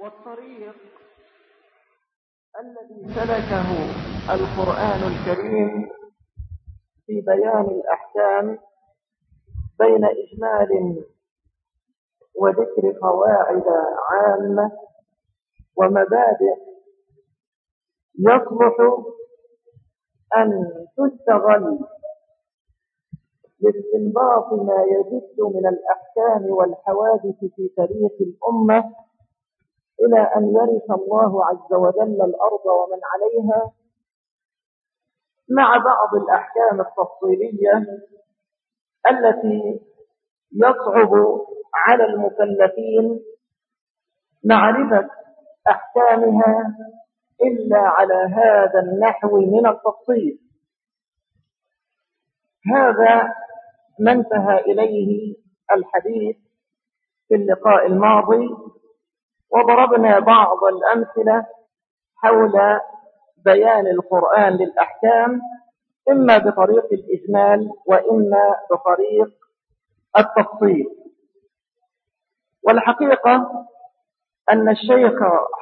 والطريق الذي سلكه القرآن الكريم في بيان الأحكام بين إجمال وذكر قواعد عامة ومبادئ يصلح أن تستغل لاستنباط ما يجد من الأحكام والحوادث في تاريخ الأمة إلى أن يرث الله عز وجل الأرض ومن عليها مع بعض الأحكام التفصيلية التي يصعب على المكلفين معرفة أحكامها إلا على هذا النحو من التفصيل. هذا ما انتهى إليه الحديث في اللقاء الماضي. وضربنا بعض الأمثلة حول بيان القرآن للأحكام إما بطريق الإجمال وإما بطريق التفصيل. والحقيقة أن الشيخ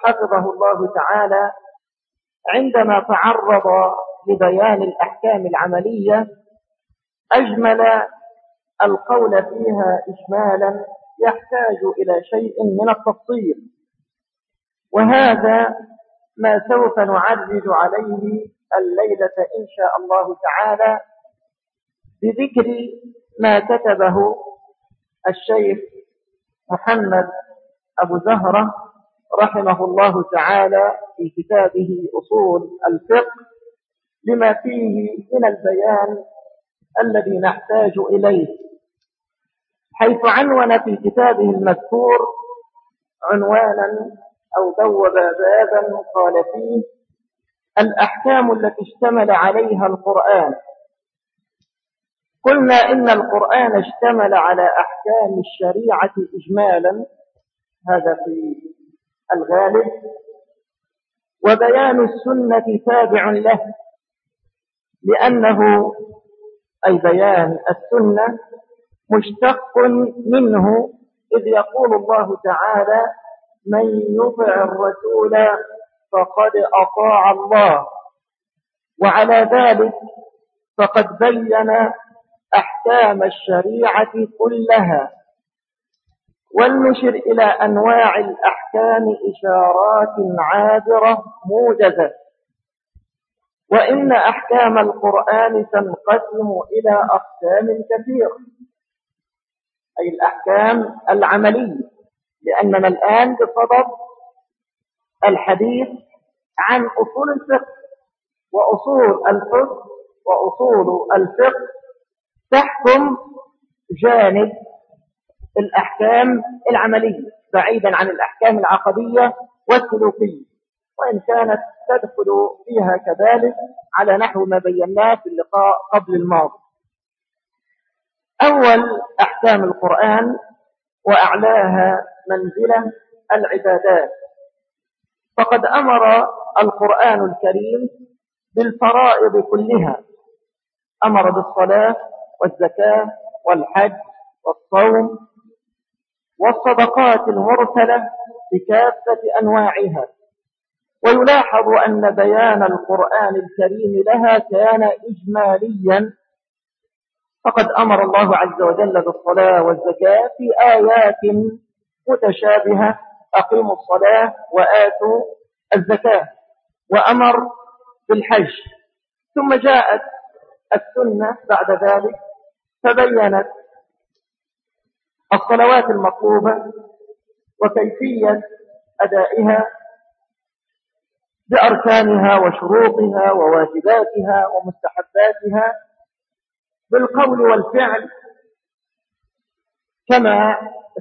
حفظه الله تعالى عندما تعرض لبيان الأحكام العملية أجمل القول فيها إجمالا يحتاج إلى شيء من التفصيل. وهذا ما سوف نعرج عليه الليلة إن شاء الله تعالى بذكر ما كتبه الشيخ محمد أبو زهرة رحمه الله تعالى في كتابه أصول الفقه لما فيه من البيان الذي نحتاج إليه. حيث عنون في كتابه المذكور عنوانا أو بوب بابا قال فيه الأحكام التي اشتمل عليها القرآن. قلنا إن القرآن اشتمل على أحكام الشريعة إجمالا هذا في الغالب وبيان السنة تابع له لأنه أي بيان السنة مشتق منه إذ يقول الله تعالى من يطع الرسول فقد أطاع الله. وعلى ذلك فقد بين أحكام الشريعة كلها. ولنشر إلى أنواع الأحكام إشارات عابرة موجزة. وإن أحكام القرآن تنقسم إلى أقسام كثيرة. أي الأحكام العملية. لأننا الآن بصدد الحديث عن أصول الفقه وأصول الفقه وأصول الفقه تحكم جانب الأحكام العملية بعيدا عن الأحكام العقدية والسلوكية. وإن كانت تدخل فيها كذلك على نحو ما بيناه في اللقاء قبل الماضي. أول أحكام القرآن وأعلاها منزلة العبادات. فقد أمر القرآن الكريم بالفرائض كلها. أمر بالصلاة والزكاة والحج والصوم والصدقات المرسلة بكافة أنواعها. ويلاحظ أن بيان القرآن الكريم لها كان إجماليا فقد أمر الله عز وجل بالصلاة والزكاة في آيات متشابهة. أقيموا الصلاة وآتوا الزكاة. وأمر بالحج. ثم جاءت السنة بعد ذلك فبينت الصلوات المطلوبة وكيفية أدائها بأركانها وشروطها وواجباتها ومستحباتها بالقول والفعل كما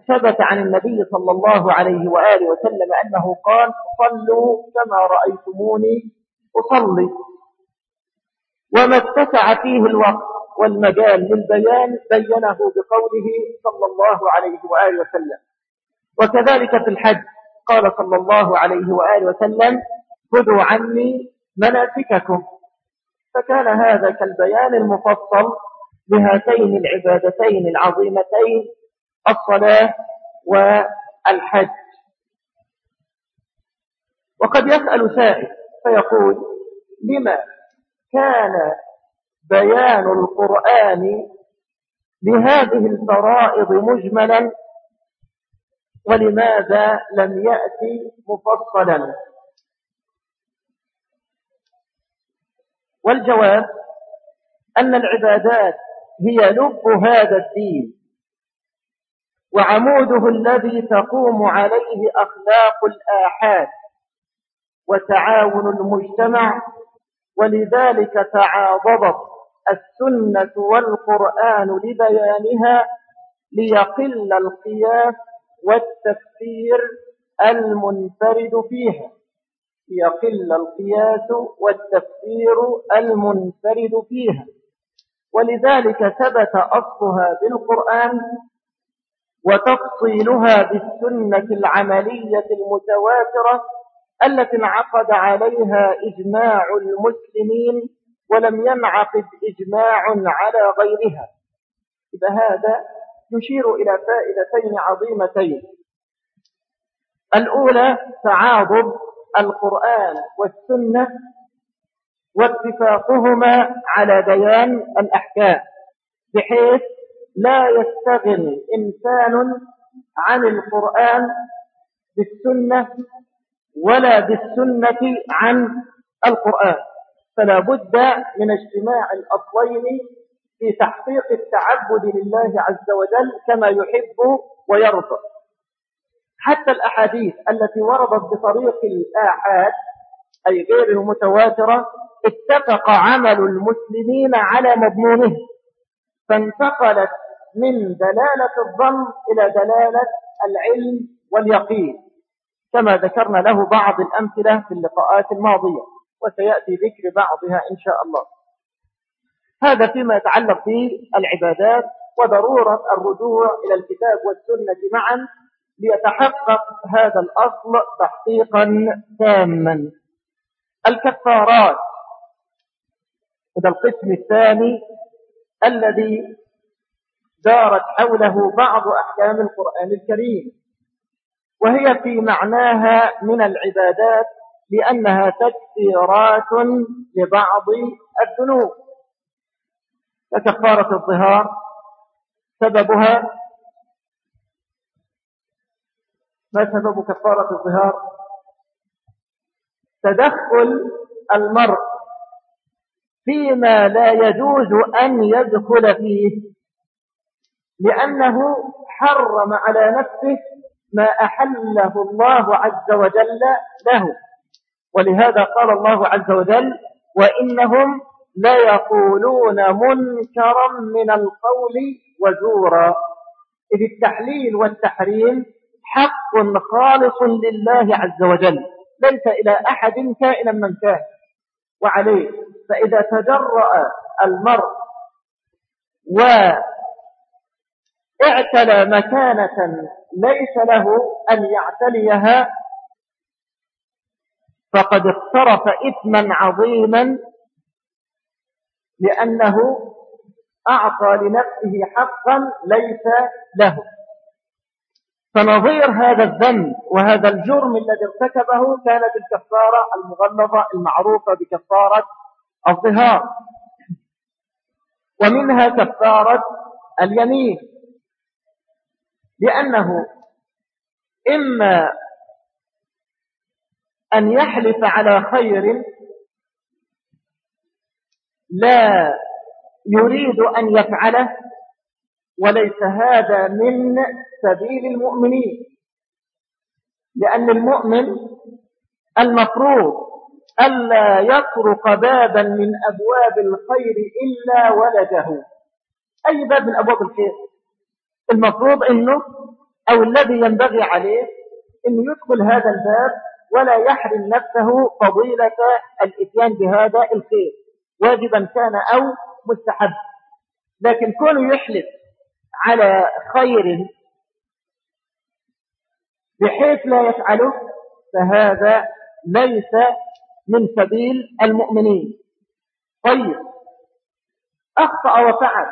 ثبت عن النبي صلى الله عليه وآله وسلم أنه قال صلوا كما رأيتموني أصلي. وما اتسع فيه الوقت والمجال للبيان بينه بقوله صلى الله عليه وآله وسلم. وكذلك في الحج قال صلى الله عليه وآله وسلم خذوا عني مناسككم. فكان هذا كالبيان المفصل لهاتين العبادتين العظيمتين الصلاة والحج. وقد يسأل سائل فيقول لما كان بيان القرآن لهذه الفرائض مجملا؟ ولماذا لم يأتي مفصلا؟ والجواب أن العبادات هي لب هذا الدين وعموده الذي تقوم عليه أخلاق الآحاد وتعاون المجتمع ولذلك تعاضدت السنة والقرآن لبيانها ليقل القياس والتفسير المنفرد فيها. ليقل القياس والتفسير المنفرد فيها. ولذلك ثبت أصلها بالقرآن وتفصيلها بالسنة العملية المتواترة التي انعقد عليها إجماع المسلمين ولم ينعقد إجماع على غيرها. إذا هذا يشير إلى فائدتين عظيمتين. الأولى تعاضد القرآن والسنة واتفاقهما على بيان الأحكام بحيث لا يستغل إنسان عن القرآن بالسنة ولا بالسنة عن القرآن. فلا بد من اجتماع الأصلين في تحقيق التعبد لله عز وجل كما يحب ويرضى. حتى الأحاديث التي وردت بطريق الآحاد أي غير المتواترة اتفق عمل المسلمين على مضمونه فانتقلت من دلالة الظن إلى دلالة العلم واليقين كما ذكرنا له بعض الأمثلة في اللقاءات الماضية وسيأتي ذكر بعضها إن شاء الله. هذا فيما يتعلق بالعبادات وضرورة الرجوع إلى الكتاب والسنة معا ليتحقق هذا الأصل تحقيقا تاما. الكفارات هذا القسم الثاني الذي دارت حوله بعض أحكام القرآن الكريم. وهي في معناها من العبادات لأنها تكفيرات لبعض الذنوب. فكفارة الظهار سببها ما سبب كفارة الظهار؟ تدخل المرء فيما لا يجوز أن يدخل فيه لأنه حرم على نفسه ما أحله الله عز وجل له. ولهذا قال الله عز وجل وإنهم ليقولون منكرا من القول وزورا. إذ التحليل والتحريم حق خالص لله عز وجل ليس إلى أحد كائنا من كان. وعليه فإذا تجرأ المرء واعتلى مكانة ليس له أن يعتليها فقد اقترف إثما عظيما لأنه أعطى لنفسه حقا ليس له. فنظير هذا الذنب وهذا الجرم الذي ارتكبه كانت الكفارة المغلظة المعروفة بكفارة الظهار. ومنها كفارة اليمين. لأنه إما أن يحلف على خير لا يريد أن يفعله وليس هذا من سبيل المؤمنين. لأن المؤمن المفروض ألا يطرق بابا من أبواب الخير إلا ولده. أي باب من أبواب الخير؟ المفروض أنه أو الذي ينبغي عليه أنه يدخل هذا الباب ولا يحرم نفسه فضيلة الإتيان بهذا الخير. واجبا كان أو مستحب. لكن كونه يحلف على خير بحيث لا يفعله فهذا ليس من سبيل المؤمنين. طيب. أخطأ وفعل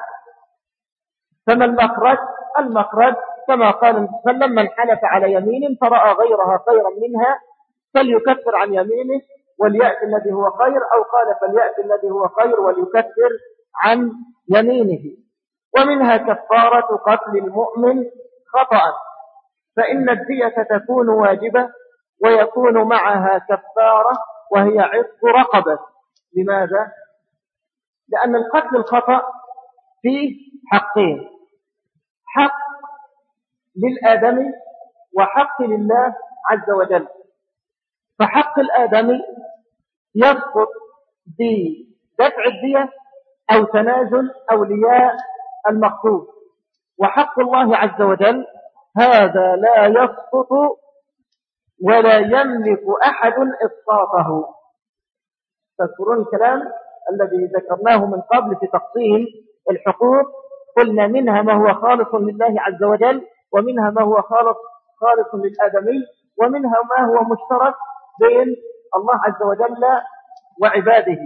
فما المخرج؟ المخرج كما قال وسلم من حلف على يمين فرأى غيرها خيرا منها فليكفر عن يمينه وليأتي الذي هو خير أو قال فليأتي الذي هو خير وليكفر عن يمينه. ومنها كفارة قتل المؤمن خطأ. فإن الدية تكون واجبة ويكون معها كفارة وهي عتق رقبة. لماذا؟ لأن القتل الخطأ فيه حقين. حق للآدمي وحق لله عز وجل. فحق الآدمي يسقط بدفع الدية أو تنازل أولياء المقصود وحق الله عز وجل هذا لا يسقط ولا يملك أحد إسقاطه. تذكرون الكلام الذي ذكرناه من قبل في تقسيم الحقوق؟ قلنا منها ما هو خالص لله عز وجل ومنها ما هو خالص خالص للآدمي ومنها ما هو مشترك بين الله عز وجل وعباده.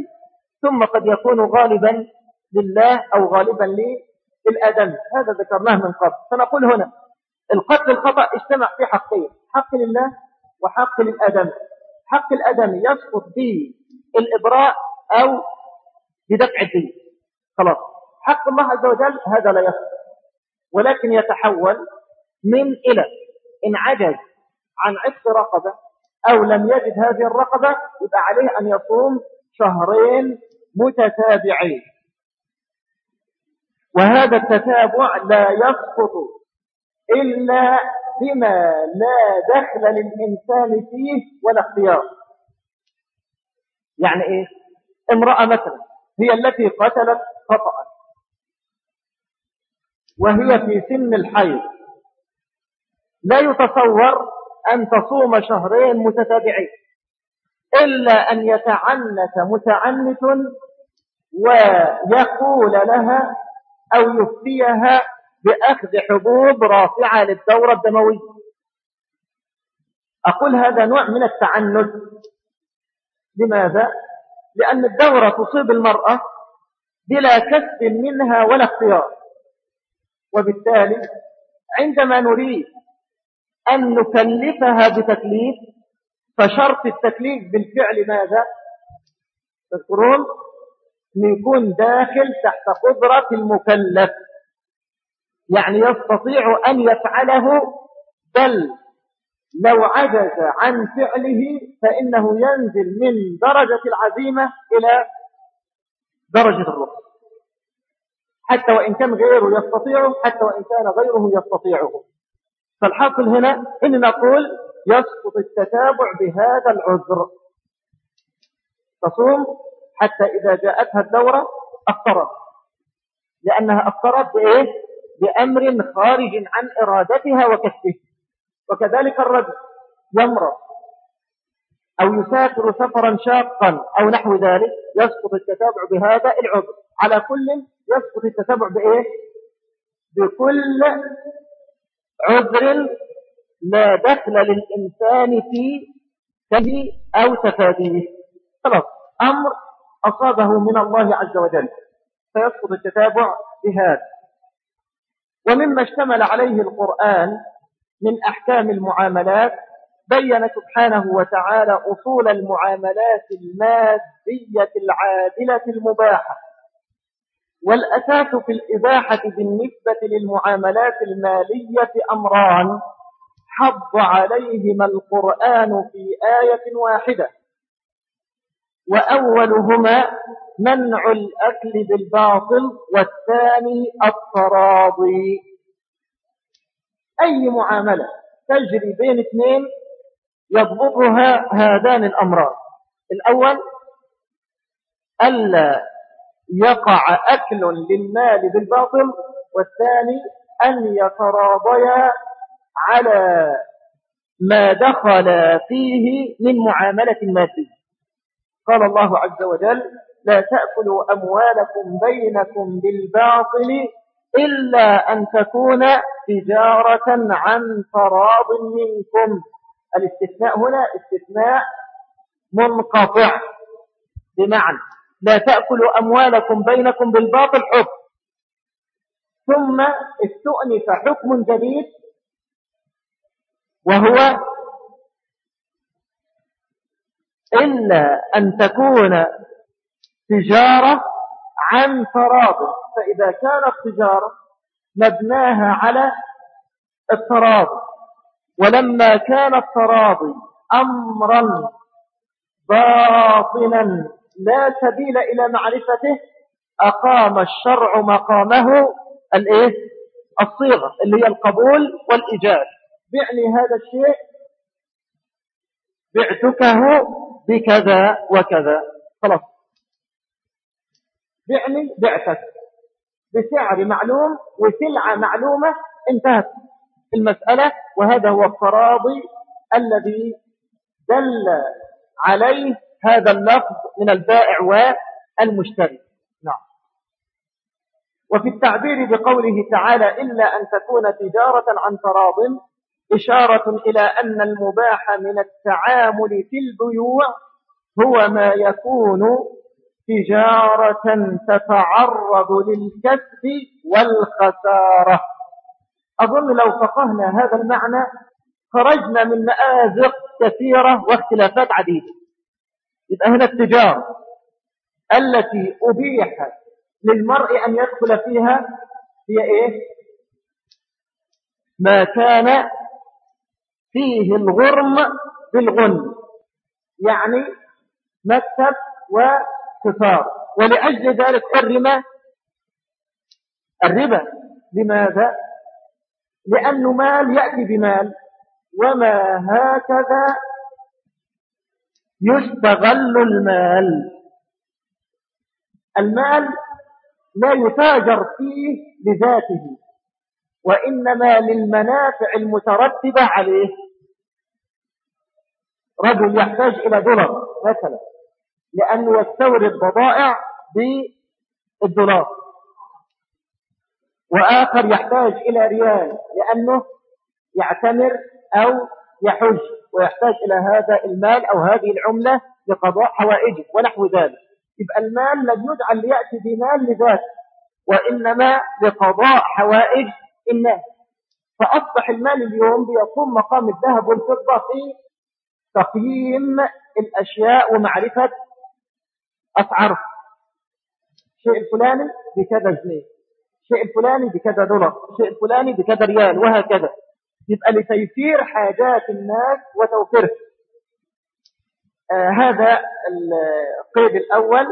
ثم قد يكون غالبا لله أو غالبا للآدم هذا ذكرناه من قبل. فنقول هنا القتل الخطأ اجتمع في حقين حق لله وحق للآدم حق الآدم يسقط بالإبراء أو بدفع الدين. خلاص. حق الله عز وجل هذا لا يسقط. ولكن يتحول من إلى إن عجز عن عتق رقبة أو لم يجد هذه الرقبة يبقى عليه أن يصوم شهرين متتابعين. وهذا التتابع لا يسقط إلا بما لا دخل للإنسان فيه ولا اختيار. يعني إيه؟ امرأة مثلا هي التي قتلت خطأ. وهي في سن الحيض. لا يتصور أن تصوم شهرين متتابعين. إلا أن يتعنت متعنت ويقول لها أو يفتيها بأخذ حبوب رافعة للدورة الدموية. أقول هذا نوع من التعنت. لماذا؟ لأن الدورة تصيب المرأة بلا كسب منها ولا اختيار. وبالتالي عندما نريد أن نكلفها بتكليف فشرط التكليف بالفعل ماذا؟ تذكرون؟ يكون داخل تحت قدرة المكلف. يعني يستطيع أن يفعله بل لو عجز عن فعله فإنه ينزل من درجة العزيمة إلى درجة الرخص حتى وإن كان غيره يستطيعه حتى وإن كان غيره يستطيعه. فالحاصل هنا إن نقول يسقط التتابع بهذا العذر. تصوم حتى إذا جاءتها الدورة أفطرت. لأنها أفطرت بإيه؟ بأمر خارج عن إرادتها وكشفه وكذلك الرجل يمرض أو يسافر سفرا شاقا أو نحو ذلك يسقط التتابع بهذا العذر. على كل يسقط التتابع بإيه؟ بكل عذر لا دخل للإنسان فيه أو تفاديه. خلاص أمر أصابه من الله عز وجل. فيسقط التتابع بهذا. ومما اشتمل عليه القرآن من أحكام المعاملات بين سبحانه وتعالى أصول المعاملات المادية العادلة المباحة. والأساس في الإباحة بالنسبة للمعاملات المالية أمران حض عليهما القرآن في آية واحدة. وأولهما منع الأكل بالباطل والثاني التراضي. أي معاملة تجري بين اثنين يضبطها هذان الأمران؟ الأول ألا يقع أكل للمال بالباطل والثاني أن يتراضيا على ما دخل فيه من معاملة مادية. قال الله عز وجل لا تأكلوا أموالكم بينكم بالباطل إلا أن تكون تجارة عن تراض منكم. الاستثناء هنا استثناء منقطع. بمعنى لا تأكلوا أموالكم بينكم بالباطل حكم ثم استؤنف حكم جديد وهو إلا أن تكون تجارة عن تراض. فإذا كانت تجارة مبناها على التراضي ولما كان التراضي أمرا باطنا لا سبيل إلى معرفته أقام الشرع مقامه الإيه؟ الصيغة اللي هي القبول والإجابة بعني هذا الشيء بعتكه بكذا وكذا. خلاص. بعني بعتك بسعر معلوم وسلعة معلومة انتهت المسألة وهذا هو التراضي الذي دل عليه هذا اللفظ من البائع والمشتري. نعم. وفي التعبير بقوله تعالى إلا أن تكون تجارة عن تراض إشارة إلى أن المباح من التعامل في البيوع هو ما يكون تجارة تتعرض للكسب والخسارة. أظن لو فقهنا هذا المعنى خرجنا من مآزق كثيرة واختلافات عديدة. يبقى هنا التجارة التي أبيح للمرء أن يدخل فيها هي إيه؟ ما كان فيه الغرم بالغن يعني مكتب وكفار ولأجل ذلك حرم الربا. لماذا؟ لأنه مال يأتي بمال. وما هكذا يستغل المال. المال لا يتاجر فيه لذاته. وإنما للمنافع المترتبة عليه. رجل يحتاج إلى دولار مثلا لأنه يستورد بضائع بالدولار. وآخر يحتاج إلى ريال لأنه يعتمر أو يحج ويحتاج إلى هذا المال أو هذه العملة لقضاء حوائجه ونحو ذلك. يبقى المال لم يجعل ليأتي بمال لذاته وإنما لقضاء حوائج الناس. فأصبح المال اليوم بيقوم مقام الذهب والفضة في تقييم الأشياء ومعرفة أسعارها الشيء الفلاني بكذا جنيه الشيء الفلاني بكذا دولار الشيء الفلاني بكذا ريال وهكذا. يبقى لتيسير حاجات الناس وتوفيرها. آه هذا القيد الأول.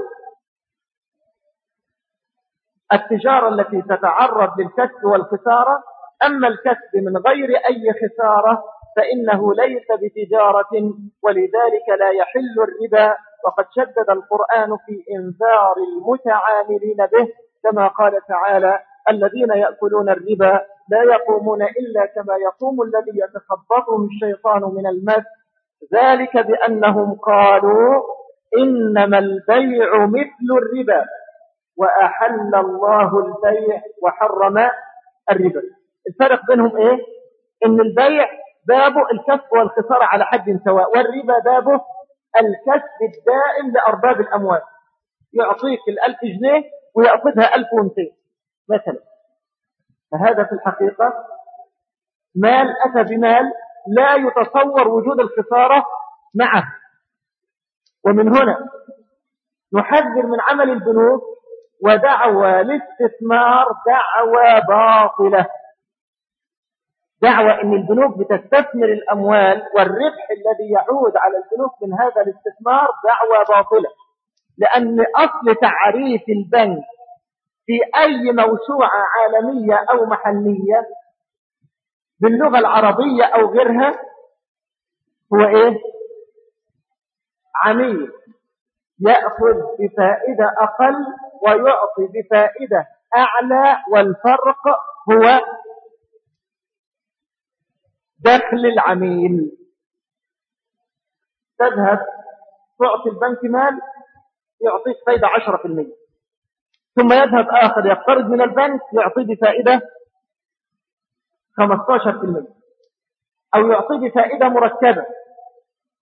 التجارة التي تتعرض للكسب والخسارة. أما الكسب من غير أي خسارة فإنه ليس بتجارة ولذلك لا يحل الربا وقد شدد القرآن في إنذار المتعاملين به كما قال تعالى الذين يأكلون الربا لا يقومون إلا كما يقوم الذي يتخبطه الشيطان من المس ذلك بأنهم قالوا إنما البيع مثل الربا وأحل الله البيع وحرم الربا الفرق بينهم إيه؟ إن البيع بابه الكسب والخسارة على حد سواء والربا بابه الكسب الدائم لأرباب الأموال. يعطيك الألف جنيه ويأخذها ألف ومتين مثلا. فهذا في الحقيقة مال أتى بمال لا يتصور وجود الخسارة معه. ومن هنا نحذر من عمل البنوك ودعوى الاستثمار دعوى باطلة. دعوى إن البنوك بتستثمر الأموال والربح الذي يعود على البنوك من هذا الاستثمار دعوى باطلة. لأن أصل تعريف البنك في أي موسوعة عالمية أو محلية باللغة العربية أو غيرها هو إيه؟ عميل. يأخذ بفائدة أقل ويعطي بفائدة أعلى والفرق هو دخل العميل. تذهب تعطي البنك مال يعطيك فايدة 10% ثم يذهب آخر يقترض من البنك يعطيه بفائدة 15% أو يعطيه بفائدة مركبة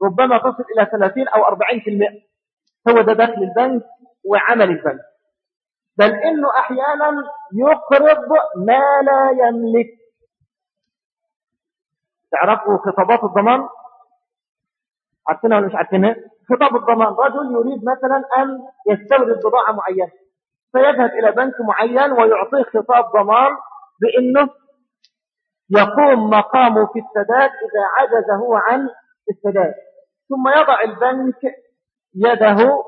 ربما تصل إلى 30 أو 40% هو ده دخل البنك وعمل البنك. بل إنه أحيانا يقرض ما لا يملك. تعرفوا خطابات الضمان؟ عارفينها ولا مش عارفينها؟ خطاب الضمان رجل يريد مثلا أن يستورد بضاعة معينة فيذهب إلى بنك معين ويعطيه خطاب ضمان بأنه يقوم مقامه في السداد إذا عجز هو عن السداد. ثم يضع البنك يده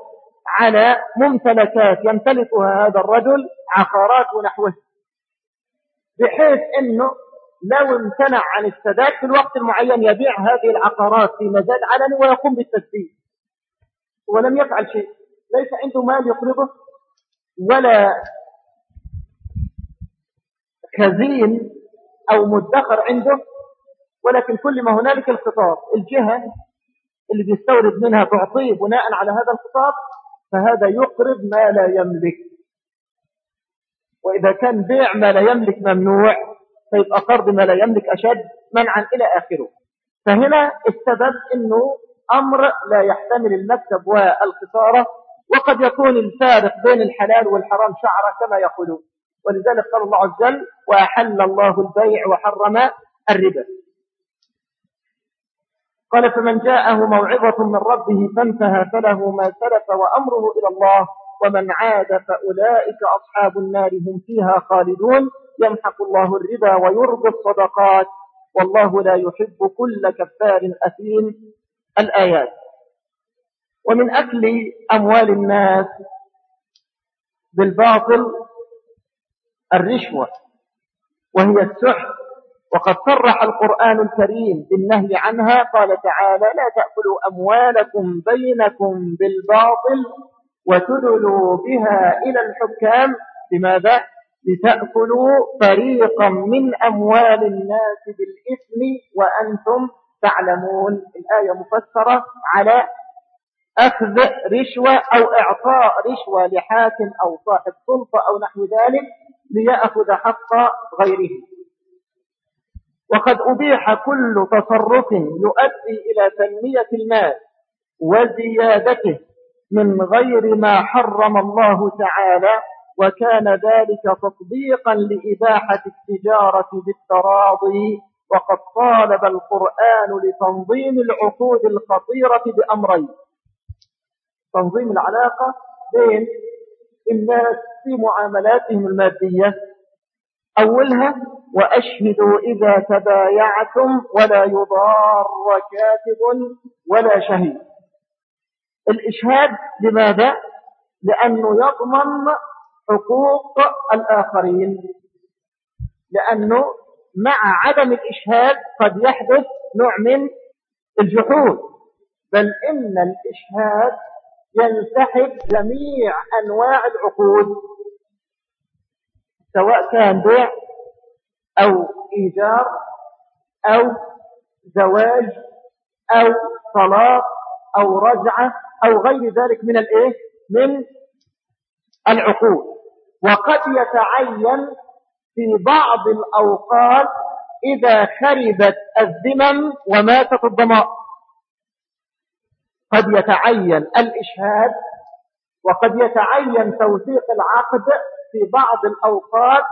على ممتلكات يمتلكها هذا الرجل عقارات ونحوه بحيث أنه لو امتنع عن السداد في الوقت المعين يبيع هذه العقارات في مزاد علني ويقوم بالتسديد. ولم يفعل شيء. ليس عنده مال يقرضه ولا خزين أو مدخر عنده ولكن كل ما هنالك الخطاب الجهة اللي بيستورد منها تعطيه بناء على هذا الخطاب فهذا يقرض ما لا يملك. وإذا كان بيع ما لا يملك ممنوع. فيبقى قرض ما لا يملك أشد منعا إلى آخره. فهنا السبب أنه أمر لا يحتمل المكسب والخسارة وقد يكون الفارق بين الحلال والحرام شعرة كما يقولون. ولذلك قال الله عز وجل وأحل الله البيع وحرم الربا قال فمن جاءه موعظة من ربه فانتهى فله ما سلف وأمره إلى الله ومن عاد فأولئك أصحاب النار هم فيها خالدون يمحق الله الربا ويربي الصدقات والله لا يحب كل كفار أثيم الآيات. ومن أكل أموال الناس بالباطل الرشوة وهي السحر وقد صرح القرآن الكريم بالنهي عنها قال تعالى لا تأكلوا أموالكم بينكم بالباطل وتدلوا بها إلى الحكام. لماذا؟ لتأكلوا فريقا من أموال الناس بالإثم وأنتم تعلمون. الآية مفسرة على أخذ رشوة أو إعطاء رشوة لحاكم أو صاحب سلطة أو نحو ذلك ليأخذ حق غيره. وقد أبيح كل تصرف يؤدي إلى تنمية المال وزيادته من غير ما حرم الله تعالى وكان ذلك تطبيقا لإباحة التجارة بالتراضي. وقد طالب القرآن لتنظيم العقود الخطيرة بأمرين. تنظيم العلاقة بين الناس في معاملاتهم المادية أولها وأشهدوا إذا تبايعتم ولا يضار كاتب ولا شهيد. الإشهاد لماذا؟ لأنه يضمن حقوق الآخرين لأنه مع عدم الإشهاد قد يحدث نوع من الجحود بل إن الإشهاد ينسحب جميع أنواع العقود سواء كان بيع أو إيجار أو زواج أو طلاق أو رجعة أو غير ذلك من الإيه؟ من العقود وقد يتعين في بعض الأوقات إذا خربت الذمم وماتت الضمائر قد يتعين الإشهاد وقد يتعين توثيق العقد في بعض الأوقات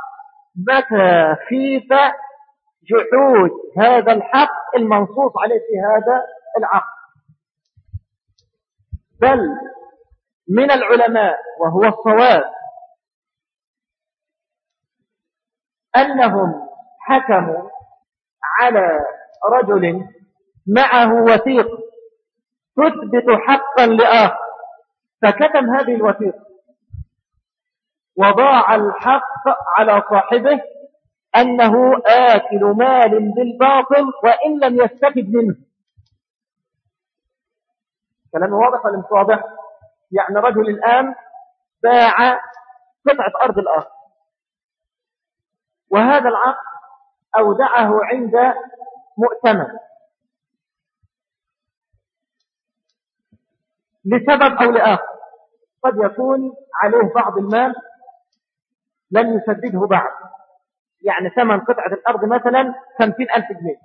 متى خيف جحود هذا الحق المنصوص عليه في هذا العقد. بل من العلماء وهو الصواب أنهم حكموا على رجل معه وثيق تثبت حقا لآخر. فكتم هذه الوثيقة. وضاع الحق على صاحبه أنه آكل مال بالباطل وإن لم يستفد منه. كلام واضح ولا مش واضح؟ يعني رجل الآن باع قطعة أرض الآخر. وهذا العقد أودعه عند مؤتمن لسبب أو لآخر قد يكون عليه بعض المال لم يسدده بعد. يعني ثمن قطعة الأرض مثلا خمسين ألف جنيه.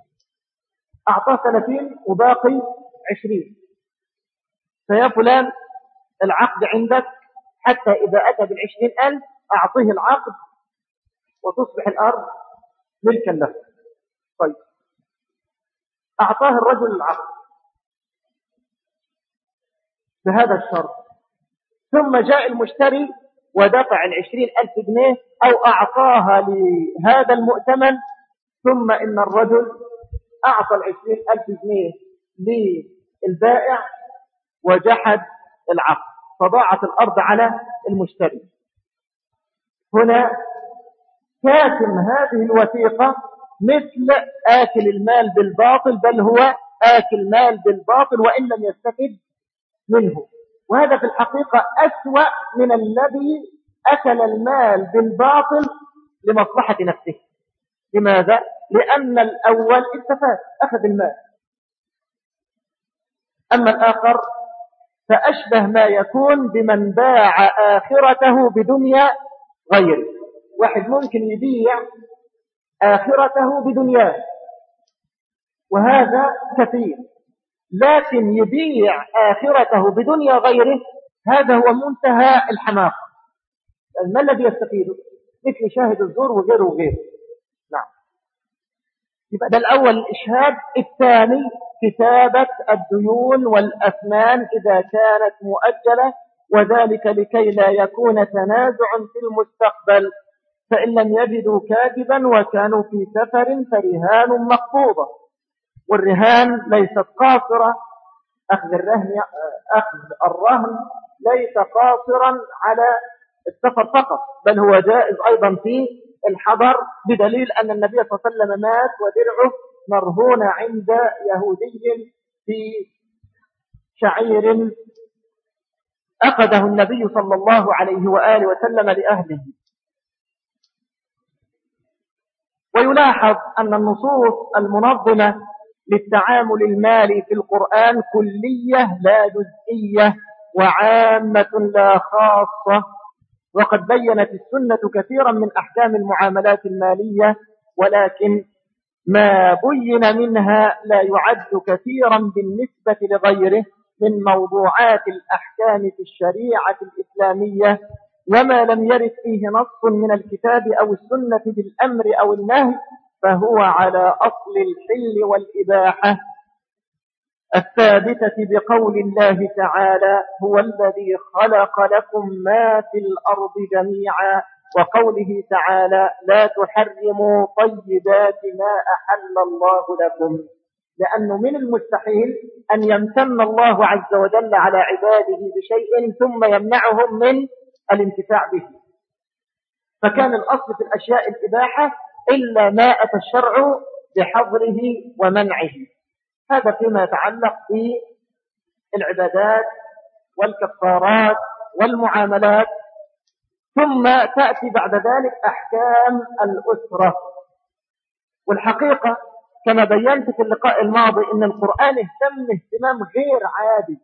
أعطاه ثلاثين وباقي عشرين. فيا فلان العقد عندك حتى إذا أتى بالعشرين ألف أعطيه العقد وتصبح الأرض ملكا له طيب. أعطاه الرجل العقد بهذا الشرط. ثم جاء المشتري ودفع العشرين ألف جنيه أو أعطاها لهذا المؤتمن ثم إن الرجل أعطى العشرين ألف جنيه للبائع وجحد العقد. فضاعت الأرض على المشتري. هنا كاتم هذه الوثيقة مثل آكل المال بالباطل بل هو آكل مال بالباطل وإن لم يستفد منه. وهذا في الحقيقة أسوأ من الذي أكل المال بالباطل لمصلحة نفسه. لماذا؟ لأن الأول استفاد أخذ المال. أما الآخر فأشبه ما يكون بمن باع آخرته بدنيا غيره. واحد ممكن يبيع آخرته بدنياه. وهذا كثير. لكن يبيع آخرته بدنيا غيره هذا هو منتهى الحماقة. ما الذي يستفيده مثل شاهد الزور وغيره وغيره. نعم. يبقى ده الأول الإشهاد الثاني كتابة الديون والأثمان إذا كانت مؤجلة وذلك لكي لا يكون تنازع في المستقبل. فإن لم يجدوا كاتبا وكانوا في سفر فرهان مقبوضة. والرهان ليست قاصرة. أخذ الرهن أخذ الرهن ليس قاصرا على السفر فقط بل هو جائز أيضا في الحضر بدليل أن النبي صلى الله عليه وسلم مات ودرعه مرهون عند يهودي في شعير أخذه النبي صلى الله عليه وآله وسلم لأهله. ويلاحظ أن النصوص المنظمة للتعامل المالي في القرآن كلية لا جزئية وعامة لا خاصة. وقد بينت السنة كثيرا من أحكام المعاملات المالية ولكن ما بين منها لا يعد كثيرا بالنسبة لغيره من موضوعات الأحكام في الشريعة الإسلامية. وما لم يرد فيه نص من الكتاب أو السنة بالأمر أو النهي فهو على أصل الحل والإباحة. الثابتة بقول الله تعالى هو الذي خلق لكم ما في الأرض جميعا وقوله تعالى لا تحرموا طيبات ما أحل الله لكم لأنه من المستحيل أن يمتن الله عز وجل على عباده بشيء ثم يمنعهم من الانتفاع به. فكان الأصل في الأشياء الإباحة إلا ما أتى الشرع بحظره ومنعه. هذا فيما يتعلق بالعبادات والكفارات والمعاملات. ثم تأتي بعد ذلك أحكام الأسرة. والحقيقة كما بينت في اللقاء الماضي أن القرآن اهتم اهتمام غير عادي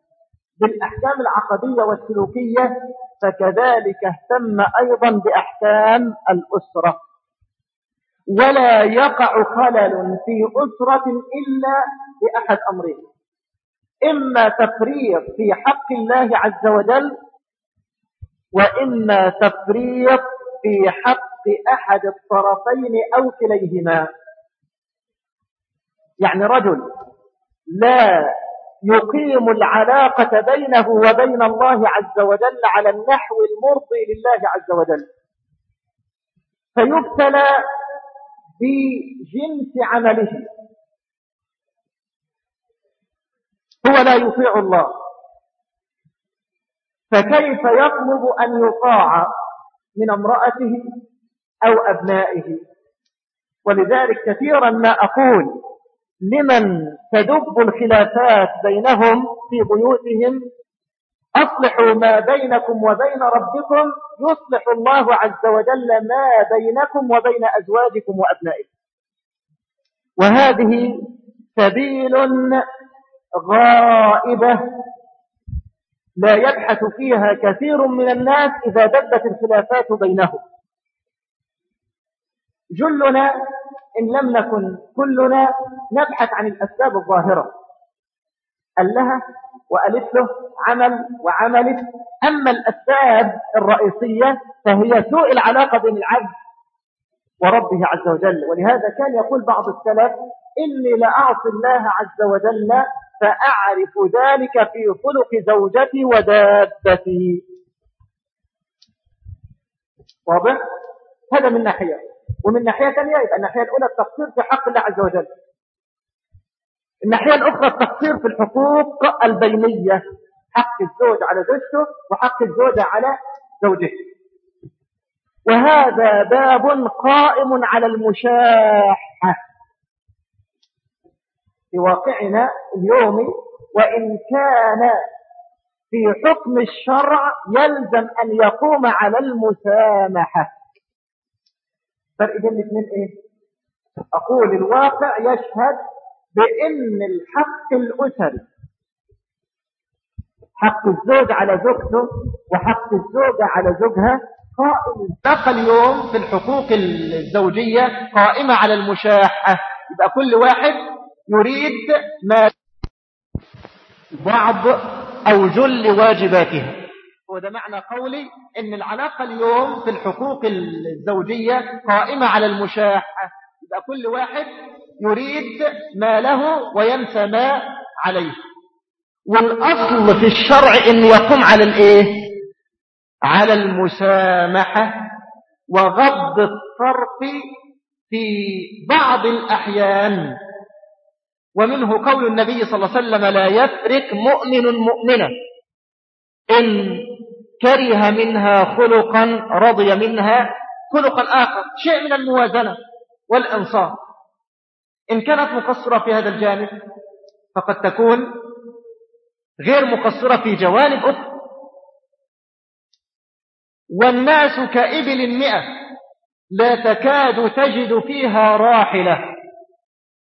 بالأحكام العقدية والسلوكية فكذلك اهتم أيضا بأحكام الأسرة. ولا يقع خلل في أسرة إلا بأحد أمرين. إما تفريط في حق الله عز وجل وإما تفريط في حق أحد الطرفين أو كليهما. يعني رجل لا يقيم العلاقة بينه وبين الله عز وجل على النحو المرضي لله عز وجل. فيبتلى بجنس عمله. هو لا يطيع الله. فكيف يطلب أن يطاع من امرأته أو أبنائه؟ ولذلك كثيرا ما أقول لمن تدب الخلافات بينهم في بيوتهم أصلحوا ما بينكم وبين ربكم يصلح الله عز وجل ما بينكم وبين أزواجكم وأبنائكم. وهذه سبيل غائبة لا يبحث فيها كثير من الناس إذا دبت الخلافات بينهم. جلنا إن لم نكن كلنا نبحث عن الأسباب الظاهرة. قال لها وقالت له عمل وعملت أما الأسباب الرئيسية فهي سوء العلاقة بين العبد وربه عز وجل. ولهذا كان يقول بعض السلف إني لأعصي الله عز وجل فأعرف ذلك في خلق زوجتي ودابتي. واضح؟ هذا من ناحية. ومن ناحية ثانية يبقى الناحية الأولى التقصير في حق الله عز وجل. الناحية الأخرى التقصير في الحقوق البينية حق الزوج على زوجته وحق الزوجة على زوجته. وهذا باب قائم على المشاحة في واقعنا اليومي وإن كان في حكم الشرع يلزم أن يقوم على المسامحة. فرق بين الاثنين إيه؟ أقول الواقع يشهد بأن الحق الأسري حق الزوج على زوجته وحق الزوجة على زوجها قائم. بقى اليوم في الحقوق الزوجية قائمة على المشاحة. يبقى كل واحد يريد ما بعض أو جل واجباتها وده معنى قولي إن العلاقة اليوم في الحقوق الزوجية قائمة على المشاحة يبقى كل واحد يريد ما له وينسى ما عليه. والأصل في الشرع إن يقوم على الإيه؟ على المسامحة وغض الطرف في بعض الأحيان. ومنه قول النبي صلى الله عليه وسلم لا يفرق مؤمن مؤمنة. إن كره منها خلقا رضي منها خلقا آخر شيء من الموازنة والإنصاف. إن كانت مقصرة في هذا الجانب فقد تكون غير مقصرة في جوانب أخرى. والناس كإبل المئة لا تكاد تجد فيها راحلة.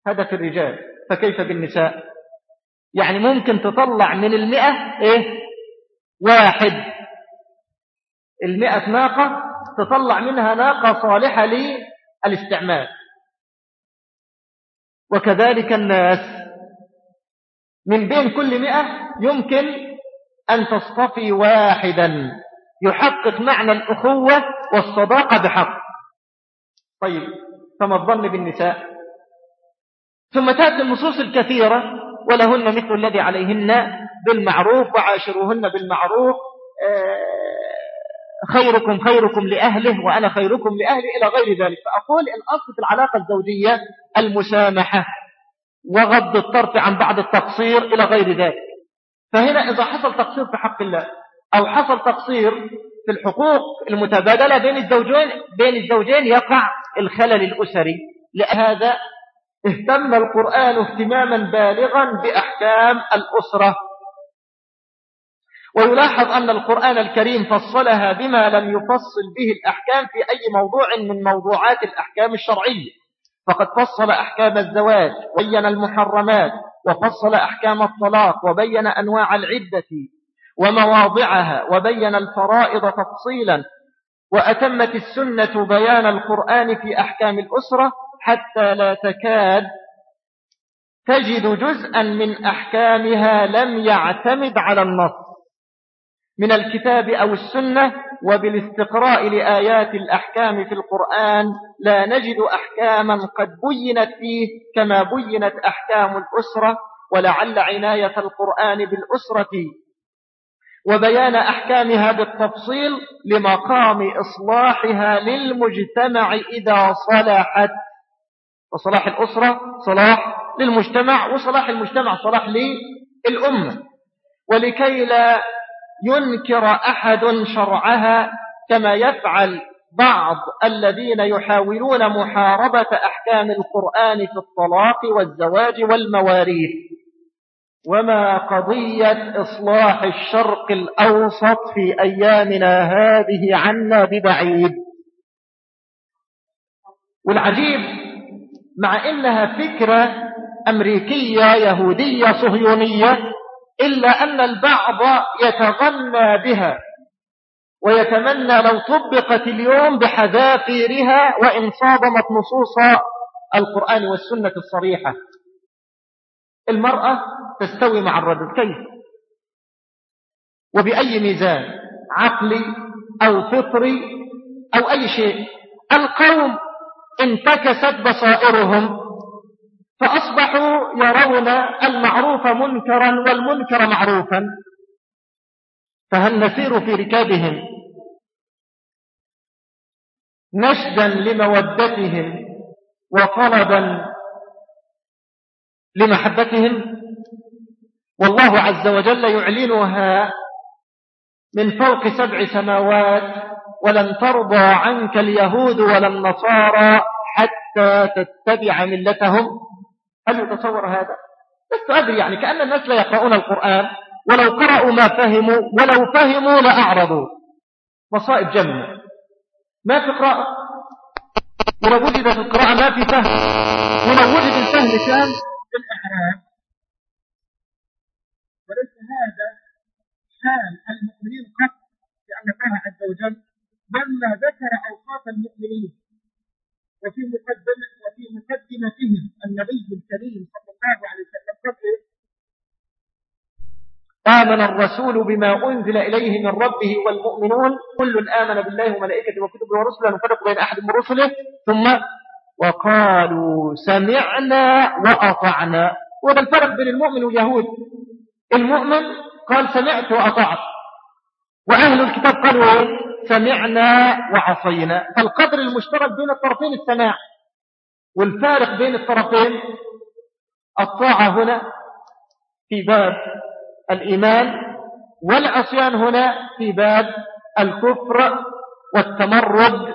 هذا في الرجال فكيف بالنساء؟ يعني ممكن تطلع من المئة إيه؟ واحد. المئة ناقة تطلع منها ناقة صالحة للاستعمال. وكذلك الناس. من بين كل مئة يمكن أن تصطفي واحدا. يحقق معنى الأخوة والصداقة بحق. طيب فما الظن بالنساء؟ ثم تأتي النصوص الكثيرة ولهن مثل الذي عليهن بالمعروف وعاشروهن بالمعروف آه، خيركم خيركم لأهله وأنا خيركم لأهلي إلى غير ذلك. فأقول الأصل في العلاقة الزوجية المسامحة وغض الطرف عن بعض التقصير إلى غير ذلك. فهنا إذا حصل تقصير في حق الله أو حصل تقصير في الحقوق المتبادلة بين الزوجين بين الزوجين يقع الخلل الأسري. لهذا اهتم القرآن اهتماما بالغا بأحكام الأسرة. ويلاحظ أن القرآن الكريم فصلها بما لم يفصل به الأحكام في أي موضوع من موضوعات الأحكام الشرعية. فقد فصل أحكام الزواج وبين المحرمات وفصل أحكام الطلاق وبين أنواع العدة ومواضعها وبين الفرائض تفصيلا. وأتمت السنة بيان القرآن في أحكام الأسرة حتى لا تكاد تجد جزءا من أحكامها لم يعتمد على النص. من الكتاب أو السنة وبالاستقراء لآيات الأحكام في القرآن لا نجد أحكاما قد بينت فيه كما بينت أحكام الأسرة ولعل عناية القرآن بالأسرة وبيان أحكامها بالتفصيل لمقام إصلاحها للمجتمع إذا صلحت وصلاح الأسرة صلاح للمجتمع وصلاح المجتمع صلاح للأمة ولكي لا ينكر أحد شرعها كما يفعل بعض الذين يحاولون محاربة أحكام القرآن في الطلاق والزواج والمواريث. وما قضية إصلاح الشرق الأوسط في أيامنا هذه عنا ببعيد. والعجيب مع إنها فكرة أمريكية يهودية صهيونية إلا أن البعض يتغنى بها ويتمنى لو طبقت اليوم بحذافيرها وإن صادمت نصوص القرآن والسنة الصريحة. المرأة تستوي مع الرجل كيف وبأي ميزان؟ عقلي أو فطري أو أي شيء. القوم انتكست بصائرهم. فأصبحوا يرون المعروف منكرا والمنكر معروفا. فهل نسير في ركابهم؟ نشدا لمودتهم وطلبا لمحبتهم. والله عز وجل يعلنها من فوق سبع سماوات ولن ترضى عنك اليهود ولا النصارى حتى تتبع ملتهم هل يتصور هذا؟ لست أدري يعني كأن الناس لا يقرؤون القرآن ولو قرأوا ما فهموا ولو فهموا لأعرضوا مصائب جنة ما في قراءة؟ ولو وجدت القراءة ما في فهم. ولو وجد الفهم كان في الإحرام. وليس هذا حال المؤمنين قط لأن الله عز وجل لما ذكر أوصاف المؤمنين وفي مقدمة وفي مقدمتهم النبي الكريم صلى الله عليه وسلم آمن الرسول بما أنزل إليه من ربه والمؤمنون كل آمن بالله وملائكته وكتبه ورسله نفرق بين أحد من رسله. ثم وقالوا سمعنا وأطعنا. وهذا الفرق بين المؤمن واليهود المؤمن قال سمعت وأطعت. وأهل الكتاب قالوا سمعنا وعصينا. فالقدر المشترك بين الطرفين السماع والفارق بين الطرفين الطاعة هنا في باب الإيمان والعصيان هنا في باب الكفر والتمرد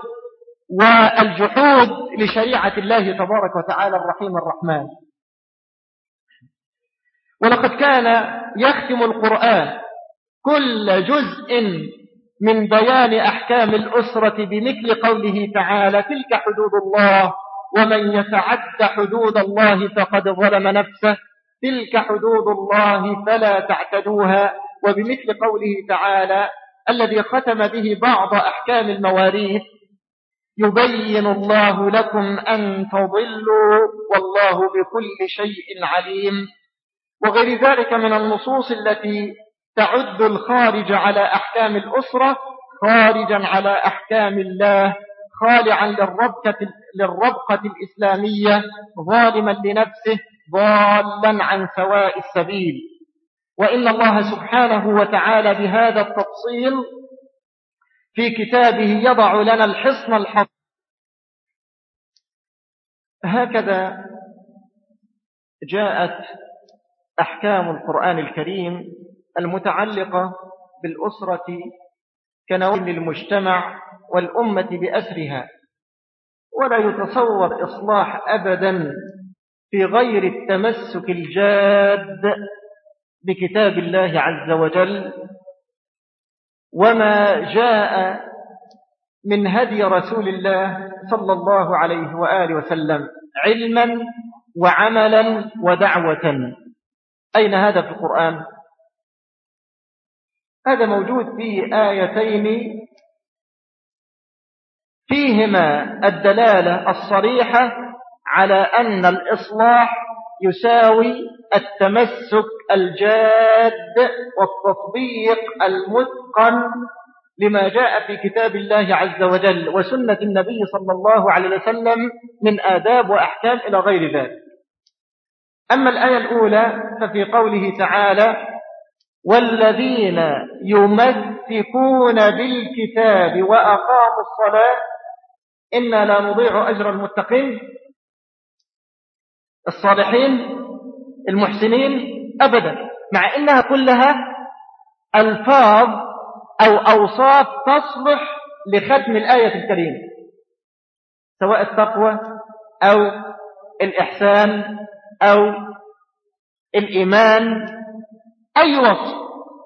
والجحود لشريعة الله تبارك وتعالى الرحيم الرحمن. ولقد كان يختم القرآن كل جزء من بيان أحكام الأسرة بمثل قوله تعالى تلك حدود الله ومن يتعد حدود الله فقد ظلم نفسه. تلك حدود الله فلا تعتدوها. وبمثل قوله تعالى الذي ختم به بعض أحكام المواريث يبين الله لكم أن تضلوا والله بكل شيء عليم. وغير ذلك من النصوص التي تعد الخارج على أحكام الأسرة خارجا على أحكام الله خالعا للربكة, للربقة الإسلامية ظالما لنفسه ضالا عن سواء السبيل. وإن الله سبحانه وتعالى بهذا التفصيل في كتابه يضع لنا الحصن الحصن هكذا جاءت أحكام القرآن الكريم المتعلقة بالأسرة كنوع للمجتمع والأمة بأسرها. ولا يتصور إصلاح أبدا في غير التمسك الجاد بكتاب الله عز وجل. وما جاء من هدي رسول الله صلى الله عليه وآله وسلم علما وعملا ودعوة. أين هذا في القرآن؟ هذا موجود في آيتين فيهما الدلالة الصريحة على أن الإصلاح يساوي التمسك الجاد والتطبيق المتقن لما جاء في كتاب الله عز وجل وسنة النبي صلى الله عليه وسلم من آداب وأحكام إلى غير ذلك. أما الآية الأولى ففي قوله تعالى والذين يمسكون بالكتاب وأقاموا الصلاة إنا لا نضيع أجر المتقين الصالحين المحسنين أبدا مع إنها كلها ألفاظ أو أوصاف تصلح لختم الآية الكريمة سواء التقوى أو الإحسان أو الإيمان أي وصف.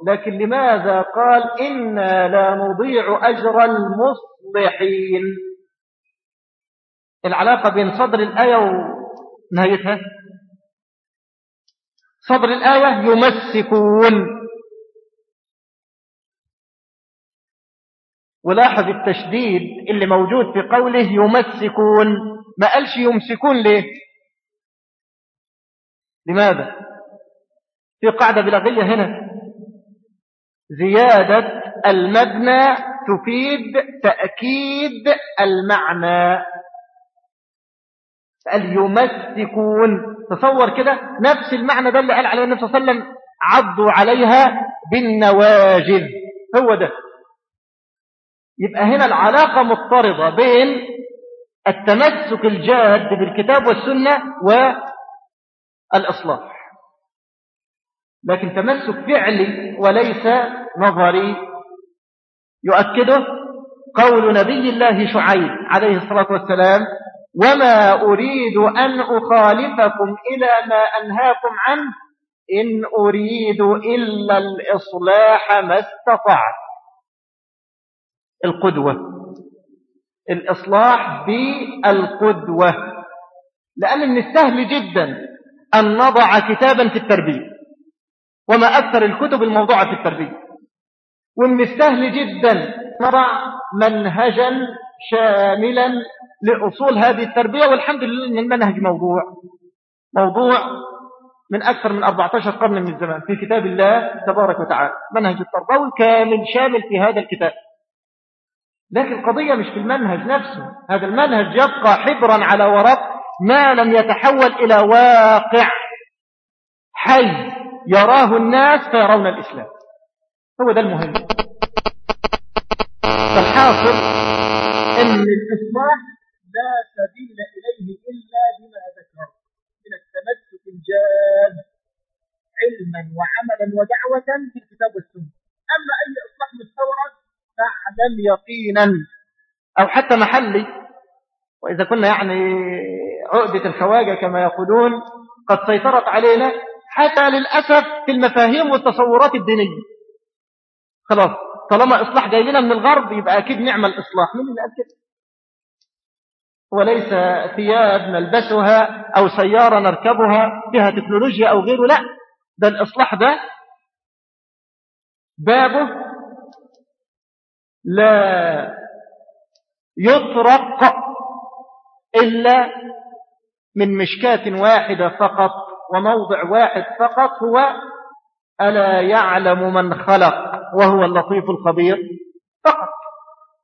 لكن لماذا قال إنا لا نضيع أجر المصلحين؟ العلاقة بين صدر الآية ونهايتها؟ صدر الآية يمسكون. ولاحظ التشديد اللي موجود في قوله يمسكون. ما قالش يمسكون ليه؟ لماذا؟ في قاعدة بلاغية هنا. زيادة المبنى تفيد تأكيد المعنى. قال يمسكون تصور كده نفس المعنى ده اللي قال عليه النبي صلى الله عليه وسلم عضوا عليها بالنواجذ. هو ده. يبقى هنا العلاقة مضطردة بين التمسك الجاد بالكتاب والسنة والإصلاح. لكن تمسك فعلي وليس نظري يؤكده قول نبي الله شعيب عليه الصلاة والسلام وما أريد أن أخالفكم إلى ما أنهاكم عنه إن أريد إلا الإصلاح ما استطعت. القدوة. الإصلاح بالقدوة. لأن من السهل جدا أن نضع كتابا في التربية وما أكثر الكتب الموضوعة في التربية. ومن السهل جدا. نضع منهجا شاملا لأصول هذه التربية والحمد لله أن المنهج موضوع. موضوع من أكثر من 14 قرن من الزمان في كتاب الله تبارك وتعالى. منهج التربوي كامل شامل في هذا الكتاب. لكن القضية مش في المنهج نفسه. هذا المنهج يبقى حبرا على ورق ما لم يتحول إلى واقع. حي يراه الناس فيرون الإسلام؟ هو ده المهم. فالحاصل أن الإصلاح لا سبيل إليه إلا بما ذكر. من التمسك الجاد علما وعملا ودعوة في الكتاب والسنة. أما أي إصلاح مستورد فاعلم يقينا. أو حتى محلي. وإذا كنا يعني عقدة الخواجة كما يقولون قد سيطرت علينا حتى للأسف في المفاهيم والتصورات الدينية. خلاص طالما إصلاح جاي لنا من الغرب يبقى أكيد نعمل إصلاح مين اللي قال كده وليس ثياب نلبسها أو سيارة نركبها فيها تكنولوجيا أو غيره لا. ده الإصلاح ده بابه لا يطرق إلا من مشكاة واحدة فقط وموضع واحد فقط هو ألا يعلم من خلق. وهو اللطيف الخبير. فقط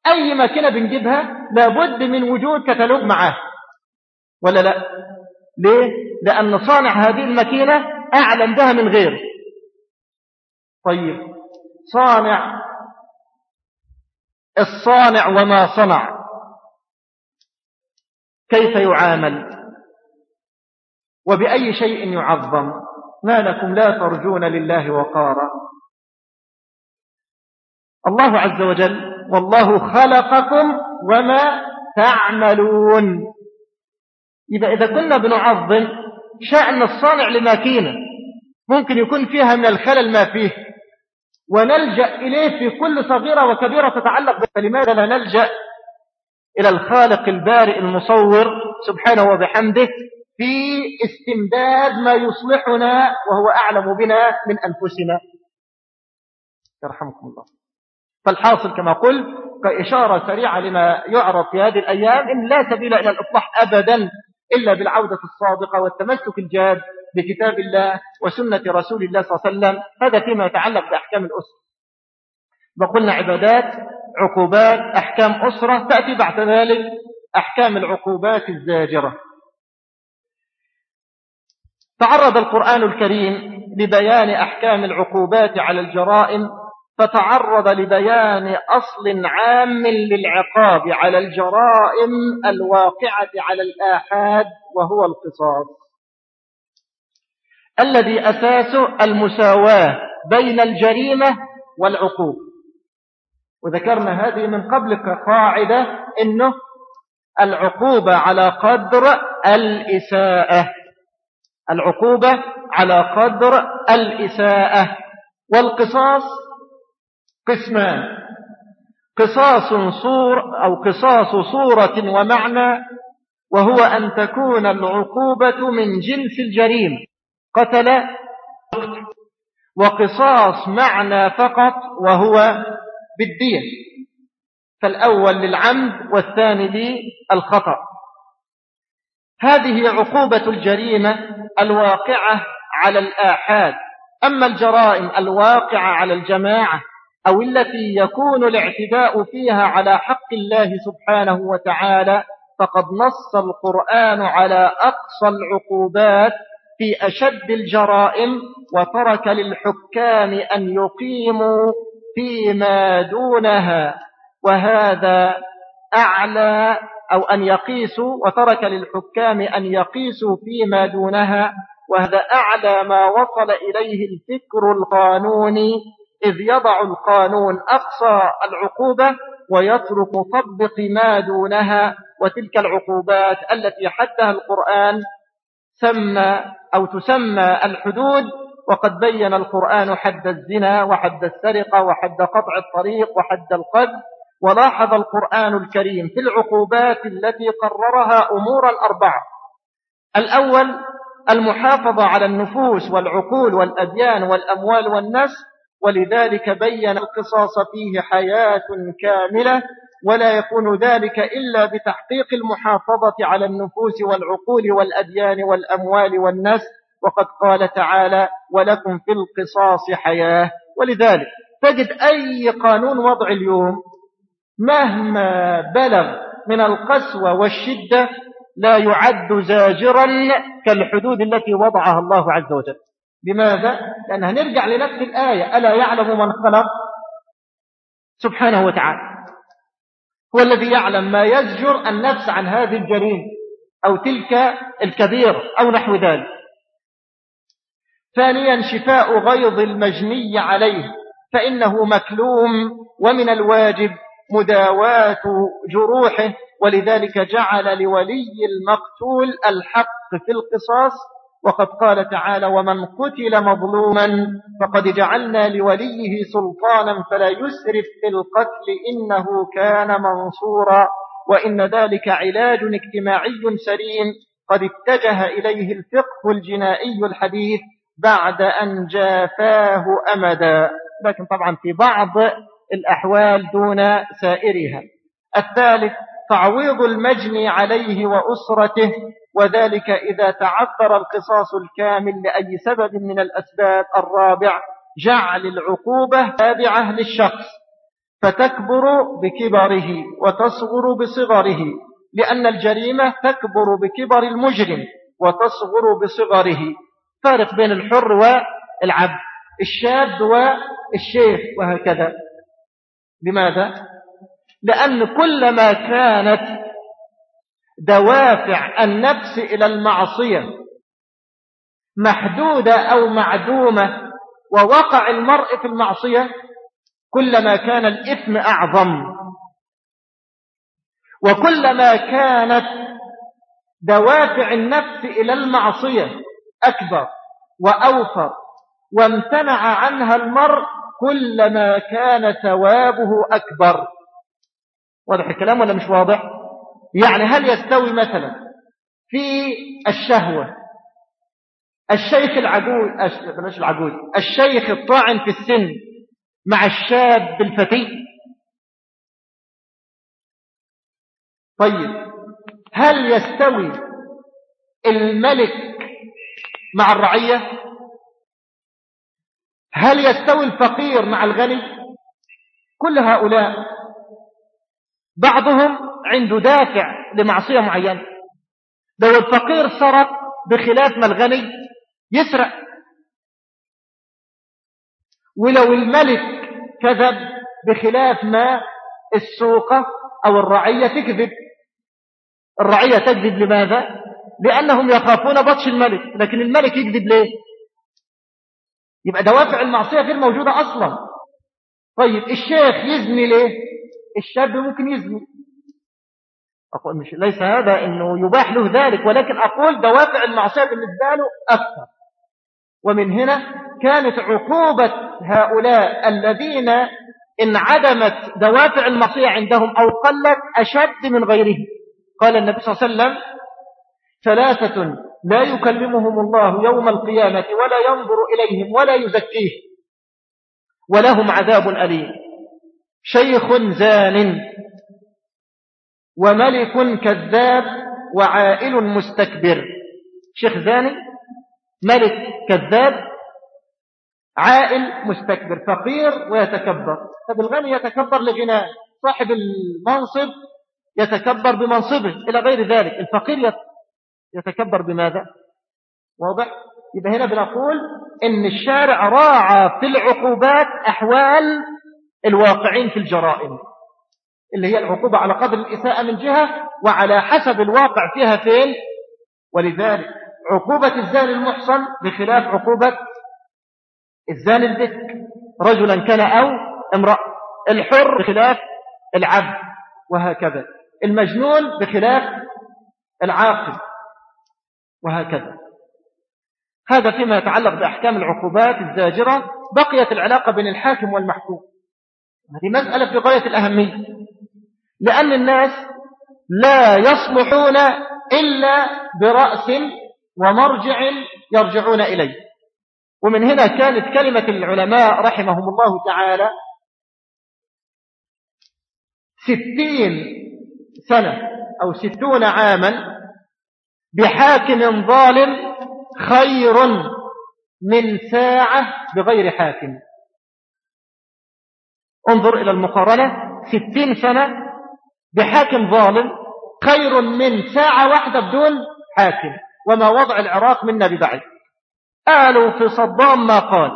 أي ماكينة بنجيبها لابد من وجود كتالوج معاه. ولا لا؟ ليه؟ لأن صانع هذه الماكينة أعلم بها من غيره طيب صانع الصانع وما صنع. كيف يعامل؟ وبأي شيء يعظم؟ ما لكم لا ترجون لله وقارا. الله عز وجل والله خلقكم وما تعملون. يبقى إذا كنا بنعظم شأن الصانع لماكينة ممكن يكون فيها من الخلل ما فيه ونلجأ إليه في كل صغيرة وكبيرة تتعلق فلماذا لا نلجأ إلى الخالق البارئ المصور سبحانه وبحمده في استمداد ما يصلحنا وهو أعلم بنا من أنفسنا؟ يرحمكم الله. فالحاصل كما قلت كإشارة سريعة لما يعرض في هذه الأيام إن لا سبيل إلى الإصلاح أبدا إلا بالعودة الصادقة والتمسك الجاد بكتاب الله وسنة رسول الله صلى الله عليه وسلم هذا فيما يتعلق بأحكام الأسرة. وقلنا عبادات عقوبات أحكام أسرة تأتي بعد ذلك أحكام العقوبات الزاجرة. تعرض القرآن الكريم لبيان أحكام العقوبات على الجرائم فتعرض لبيان أصل عام للعقاب على الجرائم الواقعة على الآحاد وهو القصاص. الذي أساسه المساواة بين الجريمة والعقوب وذكرنا هذه من قبل كقاعدة إنه العقوبة على قدر الإساءة. العقوبة على قدر الإساءة. والقصاص قسمان. قصاص صور أو قصاص صورة ومعنى وهو أن تكون العقوبة من جنس الجريمة قتل وقصاص معنى فقط وهو بالدين. فالأول للعمد والثاني للخطأ. هذه عقوبة الجريمة الواقعة على الآحاد. أما الجرائم الواقعة على الجماعة أو التي يكون الاعتداء فيها على حق الله سبحانه وتعالى فقد نص القرآن على أقصى العقوبات في أشد الجرائم وترك للحكام أن يقيموا فيما دونها. وهذا أعلى أو أن يقيسوا وترك للحكام أن يقيسوا فيما دونها. وهذا أعلى ما وصل إليه الفكر القانوني إذ يضع القانون أقصى العقوبة ويترك مطبق ما دونها وتلك العقوبات التي حدها القرآن سمى أو تسمى الحدود وقد بين القرآن حد الزنا وحد السرقة وحد قطع الطريق وحد القذف. ولاحظ القرآن الكريم في العقوبات التي قررها أمورا أربعة الأول المحافظة على النفوس والعقول والأديان والأموال والنسل ولذلك بين القصاص فيه حياة كاملة ولا يكون ذلك إلا بتحقيق المحافظة على النفوس والعقول والأديان والأموال والنسل وقد قال تعالى ولكم في القصاص حياة ولذلك تجد أي قانون وضع اليوم مهما بلغ من القسوة والشدة لا يعد زاجرا كالحدود التي وضعها الله عز وجل. لماذا؟ لأن هنرجع لنفس الآية. ألا يعلم من خلق؟ سبحانه وتعالى. هو الذي يعلم ما يزجر النفس عن هذه الجريمة أو تلك الكبيرة أو نحو ذلك. ثانيا شفاء غيظ المجني عليه فإنه مكلوم ومن الواجب مداواة جروحه ولذلك جعل لولي المقتول الحق في القصاص وقد قال تعالى ومن قتل مظلوما فقد جعلنا لوليه سلطانا فلا يسرف في القتل إنه كان منصورا وإن ذلك علاج اجتماعي سليم قد اتجه إليه الفقه الجنائي الحديث بعد أن جافاه أمدا. لكن طبعا في بعض الأحوال دون سائرها. الثالث تعويض المجني عليه وأسرته وذلك إذا تعذر القصاص الكامل لأي سبب من الأسباب الرابع جعل العقوبة تابعة للشخص فتكبر بكبره وتصغر بصغره لأن الجريمة تكبر بكبر المجرم وتصغر بصغره فارق بين الحر والعبد الشاب والشيخ وهكذا لماذا؟ لأن كلما كانت دوافع النفس إلى المعصية محدودة أو معدومة ووقع المرء في المعصية كلما كان الإثم أعظم. وكلما كانت دوافع النفس إلى المعصية أكبر وأوفر وامتنع عنها المرء كلما كان ثوابه أكبر. واضح الكلام ولا مش واضح؟ يعني هل يستوي مثلا في الشهوة الشيخ العجوز بلاش العجوز الشيخ الطاعن في السن مع الشاب الفتي؟ طيب هل يستوي الملك مع الرعية؟ هل يستوي الفقير مع الغني؟ كل هؤلاء بعضهم عنده دافع لمعصية معينة لو الفقير سرق بخلاف ما الغني يسرق ولو الملك كذب بخلاف ما السوقة أو الرعية تكذب الرعية تكذب لماذا؟ لأنهم يخافون بطش الملك لكن الملك يكذب ليه؟ يبقى دوافع المعصية غير موجودة أصلا طيب الشيخ يزني ليه؟ الشاب ممكن يزني. أقول مش ليس هذا أنه يباح له ذلك ولكن أقول دوافع المعصية بالنسبة له أكثر. ومن هنا كانت عقوبة هؤلاء الذين إن عدمت دوافع المعصية عندهم أو قلت أشد من غيرهم. قال النبي صلى الله عليه وسلم ثلاثة لا يكلمهم الله يوم القيامة ولا ينظر إليهم ولا يزكيهم ولهم عذاب أليم. شيخ زان وملك كذاب وعائل مستكبر. شيخ زاني ملك كذاب عائل مستكبر فقير ويتكبر. طب الغني يتكبر لغناء صاحب المنصب يتكبر بمنصبه إلى غير ذلك. الفقير يتكبر بماذا؟ واضح؟ يبقى هنا بنقول إن الشارع راعى في العقوبات أحوال الواقعين في الجرائم اللي هي العقوبة على قدر الإساءة من جهة وعلى حسب الواقع فيها فين. ولذلك عقوبة الزاني المحصن بخلاف عقوبة الزاني البكر رجلا كان أو امرأة الحر بخلاف العبد وهكذا المجنون بخلاف العاقل وهكذا. هذا فيما يتعلق بأحكام العقوبات الزاجرة بقيت العلاقة بين الحاكم والمحكوم. هذه مسألة في غاية الأهمية. لأن الناس لا يصلحون إلا برأس ومرجع يرجعون إليه. ومن هنا كانت كلمة العلماء رحمهم الله تعالى ستين سنة أو ستون عاما بحاكم ظالم خير من ساعة بغير حاكم. انظر إلى المقارنة ستين سنة بحاكم ظالم خير من ساعة واحدة بدون حاكم وما وضع العراق منا ببعيد. قالوا في صدام ما قال.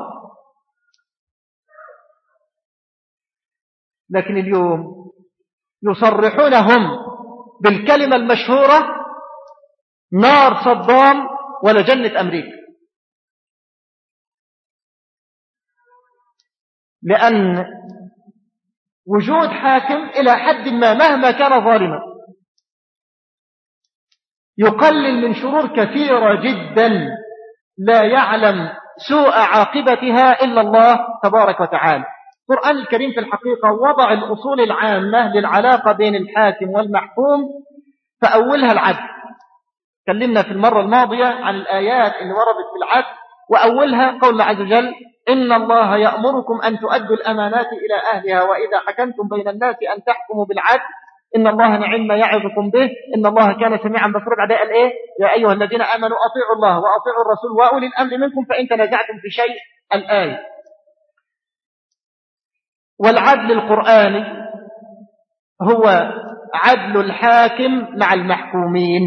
لكن اليوم يصرحون هم بالكلمة المشهورة نار صدام ولا جنة أمريكا. لأن وجود حاكم إلى حد ما مهما كان ظالما. يقلل من شرور كثيرة جدا لا يعلم سوء عاقبتها إلا الله تبارك وتعالى. القرآن الكريم في الحقيقة وضع الأصول العامة للعلاقة بين الحاكم والمحكوم فأولها العدل. تكلمنا في المرة الماضية عن الآيات اللي وردت في العدل وأولها قول عز وجل إن الله يأمركم أن تؤدوا الأمانات إلى أهلها وإذا حكمتم بين الناس أن تحكموا بالعدل إن الله نعم ما يعظكم به إن الله كان سميعا بصيرا. بعد قال إيه؟ يا أيها الذين آمنوا أطيعوا الله وأطيعوا الرسول وأولي الأمر منكم فإن تنازعتم في شيء. الآية. والعدل القرآني هو عدل الحاكم مع المحكومين.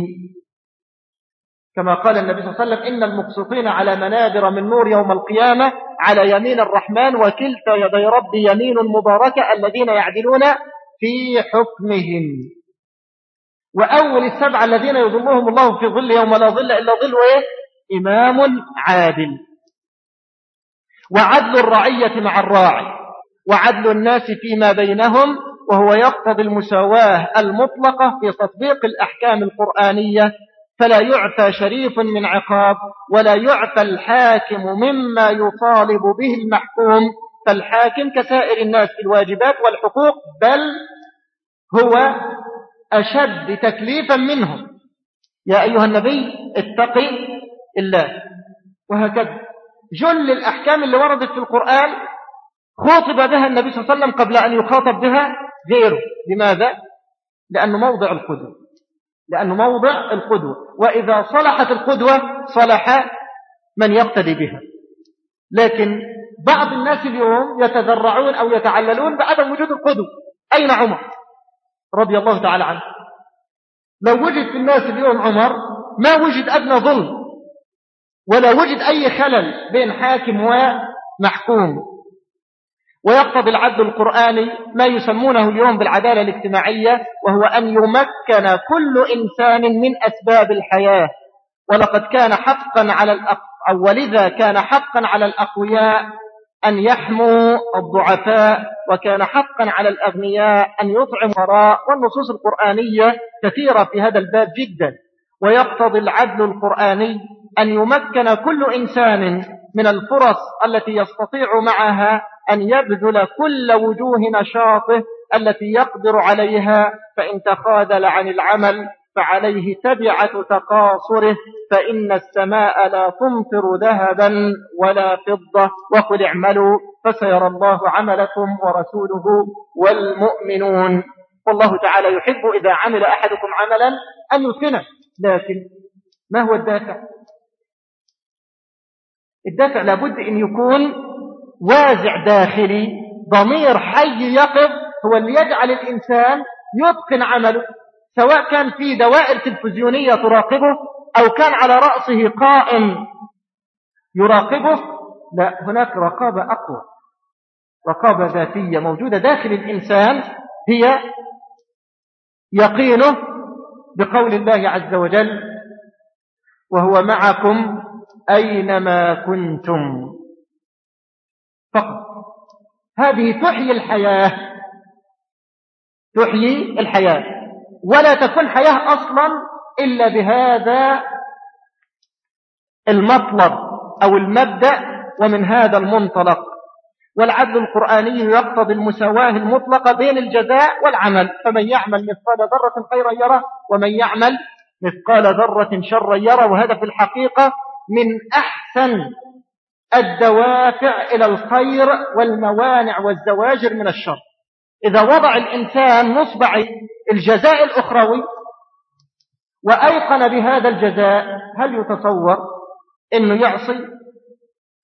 كما قال النبي صلى الله عليه وسلم إن المقسطين على منابر من نور يوم القيامة على يمين الرحمن وكلتا يدي ربي يمين مباركة الذين يعدلون في حكمهم. وأول السبعة الذين يظلهم الله في ظل يوم لا ظل إلا ظل إيه؟ إمام عادل. وعدل الرعية مع الراعي. وعدل الناس فيما بينهم وهو يقتضي المساواة المطلقة في تطبيق الأحكام القرآنية فلا يعفى شريف من عقاب ولا يعفى الحاكم مما يطالب به المحكوم. فالحاكم كسائر الناس في الواجبات والحقوق بل هو أشد تكليفا منهم. يا أيها النبي اتقي الله. وهكذا. جل الأحكام اللي وردت في القرآن خاطب بها النبي صلى الله عليه وسلم قبل أن يخاطب بها غيره. لماذا؟ لأنه موضع القدوة لأنه موضع القدوة. وإذا صلحت القدوة صلح من يقتدي بها. لكن بعض الناس اليوم يتذرعون أو يتعللون بعدم وجود القدوة. أين عمر؟ رضي الله تعالى عنه. لو وجد في الناس اليوم عمر ما وجد أدنى ظلم. ولا وجد أي خلل بين حاكم ومحكوم. ويقتضي العدل القرآني ما يسمونه اليوم بالعدالة الاجتماعية وهو أن يمكن كل إنسان من أسباب الحياة. ولقد كان حقا على الأق... أو ولذا كان حقا على الأقوياء أن يحموا الضعفاء وكان حقا على الأغنياء أن يطعموا وراء والنصوص القرآنية كثيرة في هذا الباب جدا. ويقتضي العدل القرآني أن يمكن كل إنسان من الفرص التي يستطيع معها أن يبذل كل وجوه نشاطه التي يقدر عليها فإن تخاذل عن العمل فعليه تبعة تقاصره فإن السماء لا تمطر ذهبا ولا فضة. وقل اعملوا فسيرى الله عملكم ورسوله والمؤمنون. والله تعالى يحب إذا عمل أحدكم عملا أن يتقنه. لكن ما هو الدافع؟ الدافع لابد أن يكون وازع داخلي ضمير حي يقظ هو اللي يجعل الإنسان يتقن عمله سواء كان في دوائر تلفزيونية تراقبه أو كان على رأسه قائم يراقبه. لا هناك رقابة أقوى رقابة ذاتية موجودة داخل الإنسان هي يقينه بقول الله عز وجل وهو معكم أينما كنتم. فقط. هذه تحيي الحياة. تحيي الحياة. ولا تكون حياة أصلا إلا بهذا المطلب أو المبدأ ومن هذا المنطلق. والعدل القرآني يقتضي المساواة المطلقة بين الجزاء والعمل. فمن يعمل مثقال ذرة خيرا يره ومن يعمل مثقال ذرة شرا يره. وهذا في الحقيقة من أحسن الدوافع إلى الخير والموانع والزواجر من الشر. إذا وضع الإنسان نصبع الجزاء الأخروي وأيقن بهذا الجزاء هل يتصور أنه يعصي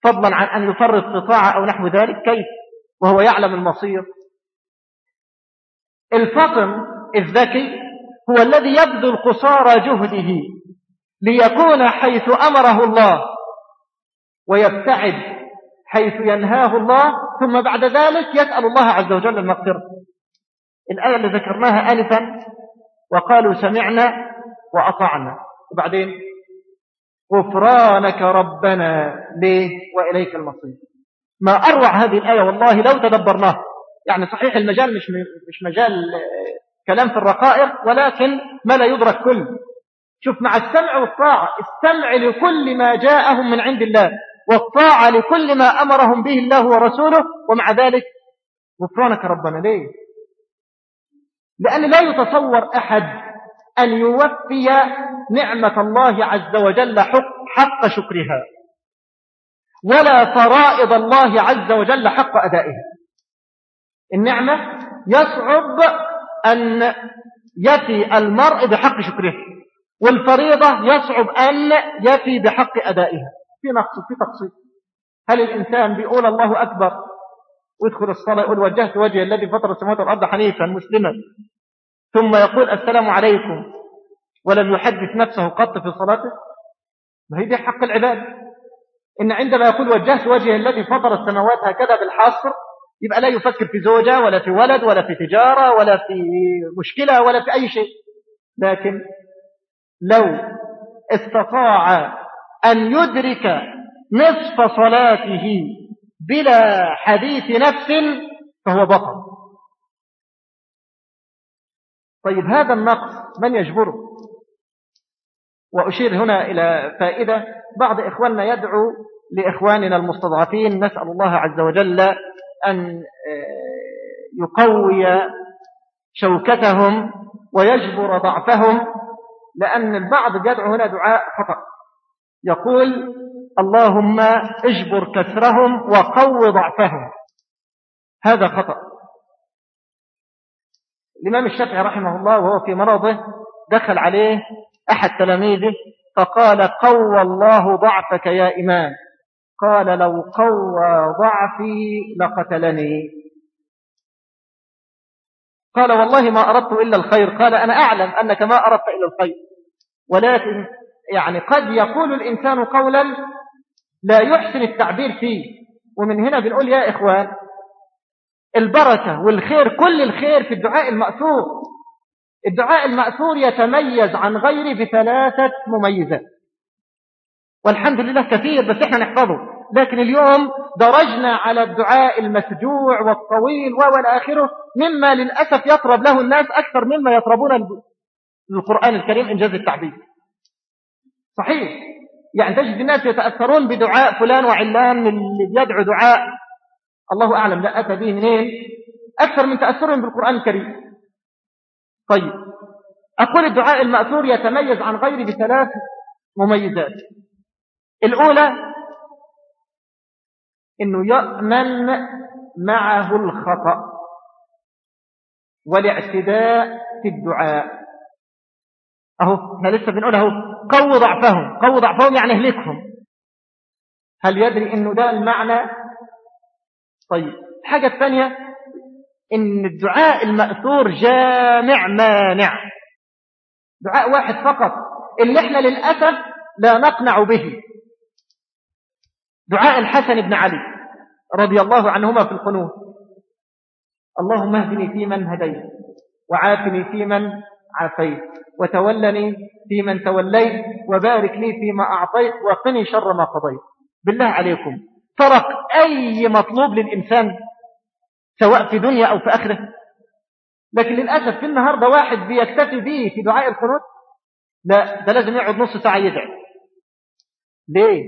فضلا عن أن يفرط في طاعة أو نحو ذلك؟ كيف؟ وهو يعلم المصير. الفطن الذكي هو الذي يبذل قصارى جهده ليكون حيث أمره الله. ويبتعد حيث ينهاه الله ثم بعد ذلك يسأل الله عز وجل المغفرة. الآية اللي ذكرناها آنفا وقالوا سمعنا وأطعنا. وبعدين غفرانك ربنا ليه وإليك المصير. ما أروع هذه الآية والله لو تدبرناها يعني صحيح المجال مش مش مجال كلام في الرقائق ولكن ما لا يدرك كل. شوف مع السمع والطاعة السمع لكل ما جاءهم من عند الله. والطاعة لكل ما أمرهم به الله ورسوله ومع ذلك غفرانك ربنا. ليه؟ لأن لا يتصور أحد أن يوفي نعمة الله عز وجل حق شكرها ولا فرائض الله عز وجل حق أدائها. النعمة يصعب أن يفي المرء بحق شكره والفريضة يصعب أن يفي بحق أدائها. في نقص في تقصير هل الإنسان بيقول الله أكبر؟ ويدخل الصلاة يقول وجهت وجهي الذي فطر السماوات والأرض حنيفا مسلما. ثم يقول السلام عليكم ولم يحدث نفسه قط في صلاته؟ ما هي دي حق العباد. إن عندما يقول وجهت وجهي الذي فطر السماوات هكذا بالحصر يبقى لا يفكر في زوجة ولا في ولد ولا في تجارة ولا في مشكلة ولا في أي شيء. لكن لو استطاع أن يدرك نصف صلاته بلا حديث نفس فهو بطل. طيب هذا النقص من يجبره؟ وأشير هنا إلى فائدة. بعض إخواننا يدعو لإخواننا المستضعفين نسأل الله عز وجل أن آه، يقوي شوكتهم ويجبر ضعفهم لأن البعض يدعو هنا دعاء خطأ يقول اللهم اجبر كسرهم وقو ضعفهم. هذا خطأ. الإمام الشافعي رحمه الله وهو في مرضه دخل عليه أحد تلاميذه فقال قوى الله ضعفك يا إمام. قال لو قوى ضعفي لقتلني. قال والله ما أردت إلا الخير. قال أنا أعلم أنك ما أردت إلا الخير. ولكن يعني قد يقول الإنسان قولا لا يحسن التعبير فيه. ومن هنا بنقول يا إخوان البركة والخير كل الخير في الدعاء المأثور. الدعاء المأثور يتميز عن غيره بثلاثة مميزات. والحمد لله كثير بس إحنا نحفظه. لكن اليوم درجنا على الدعاء المسجوع والطويل وإلى آخره مما للأسف يطرب له الناس أكثر مما يطربون القرآن الكريم إنجاز التعبير. صحيح. يعني تجد الناس يتأثرون بدعاء فلان وعلان اللي بيدعو دعاء. الله أعلم لا أتى به منين؟ أكثر من تأثرهم بالقرآن الكريم. طيب أقول الدعاء المأثور يتميز عن غيره بثلاث مميزات. الأولى أنه يأمن معه الخطأ والاعتداء في الدعاء. أهو إحنا لسه بنقول أهو قو ضعفهم قو ضعفهم يعني اهلكهم. هل يدري أنه ده المعنى؟ طيب الحاجة الثانية إن الدعاء المأثور جامع مانع. دعاء واحد فقط اللي إحنا للأسف لا نقنع به. دعاء الحسن بن علي رضي الله عنهما في القنوت. اللهم اهدني فيمن هديت وعافني فيمن عافيت. وتولني فيمن توليت وبارك لي فيما أعطيت وقني شر ما قضيت. بالله عليكم. ترك أي مطلوب للإنسان سواء في دنيا أو في آخرة. لكن للأسف في النهاردة واحد بيكتفي به في دعاء القنوت؟ لا ده لازم يقعد نص ساعة يدعي. ليه؟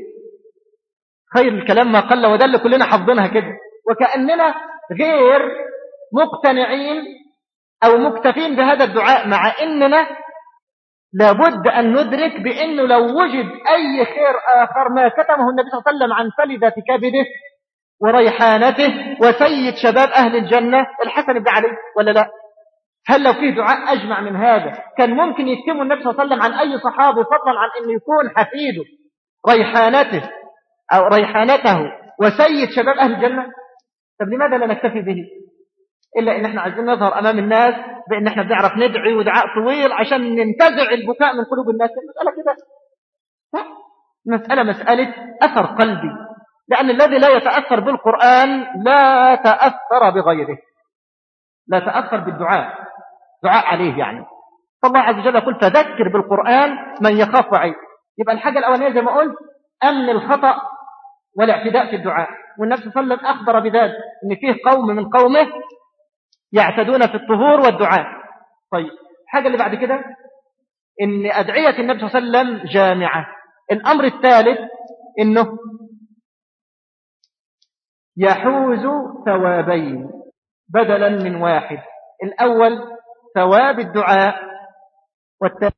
خير الكلام ما قل ودل كلنا حافظينها كده. وكأننا غير مقتنعين أو مكتفين بهذا الدعاء مع إننا لابد أن ندرك بأنه لو وجد أي خير آخر ما كتمه النبي صلى الله عليه وسلم عن فلذة كبده وريحانته وسيد شباب أهل الجنة الحسن بن علي ولا لا؟ هل لو فيه دعاء أجمع من هذا؟ كان ممكن يكتمه النبي صلى الله عليه وسلم عن أي صحابي فضلا عن أنه يكون حفيده ريحانته أو ريحانته وسيد شباب أهل الجنة؟ طب لماذا لا نكتفي به؟ إلا إن إحنا عايزين نظهر أمام الناس بإن إحنا بنعرف ندعي ودعاء طويل عشان ننتزع البكاء من قلوب الناس. المسألة كده. مسألة مسألة أثر قلبي. لأن الذي لا يتأثر بالقرآن لا تأثر بغيره. لا تأثر بالدعاء. دعاء عليه يعني. فالله عز وجل يقول فذكر بالقرآن من يخاف وعيد. يبقى الحاجة الأولانية زي ما قلت أمن الخطأ والاعتداء في الدعاء. والنبي صلى الله عليه وسلم أخبر بذلك أن فيه قوم من قومه يعتدون في الطهور والدعاء. طيب الحاجة اللي بعد كده؟ إن أدعية النبي صلى الله عليه وسلم جامعة. الأمر الثالث إنه يحوز ثوابين بدلا من واحد. الأول ثواب الدعاء والثاني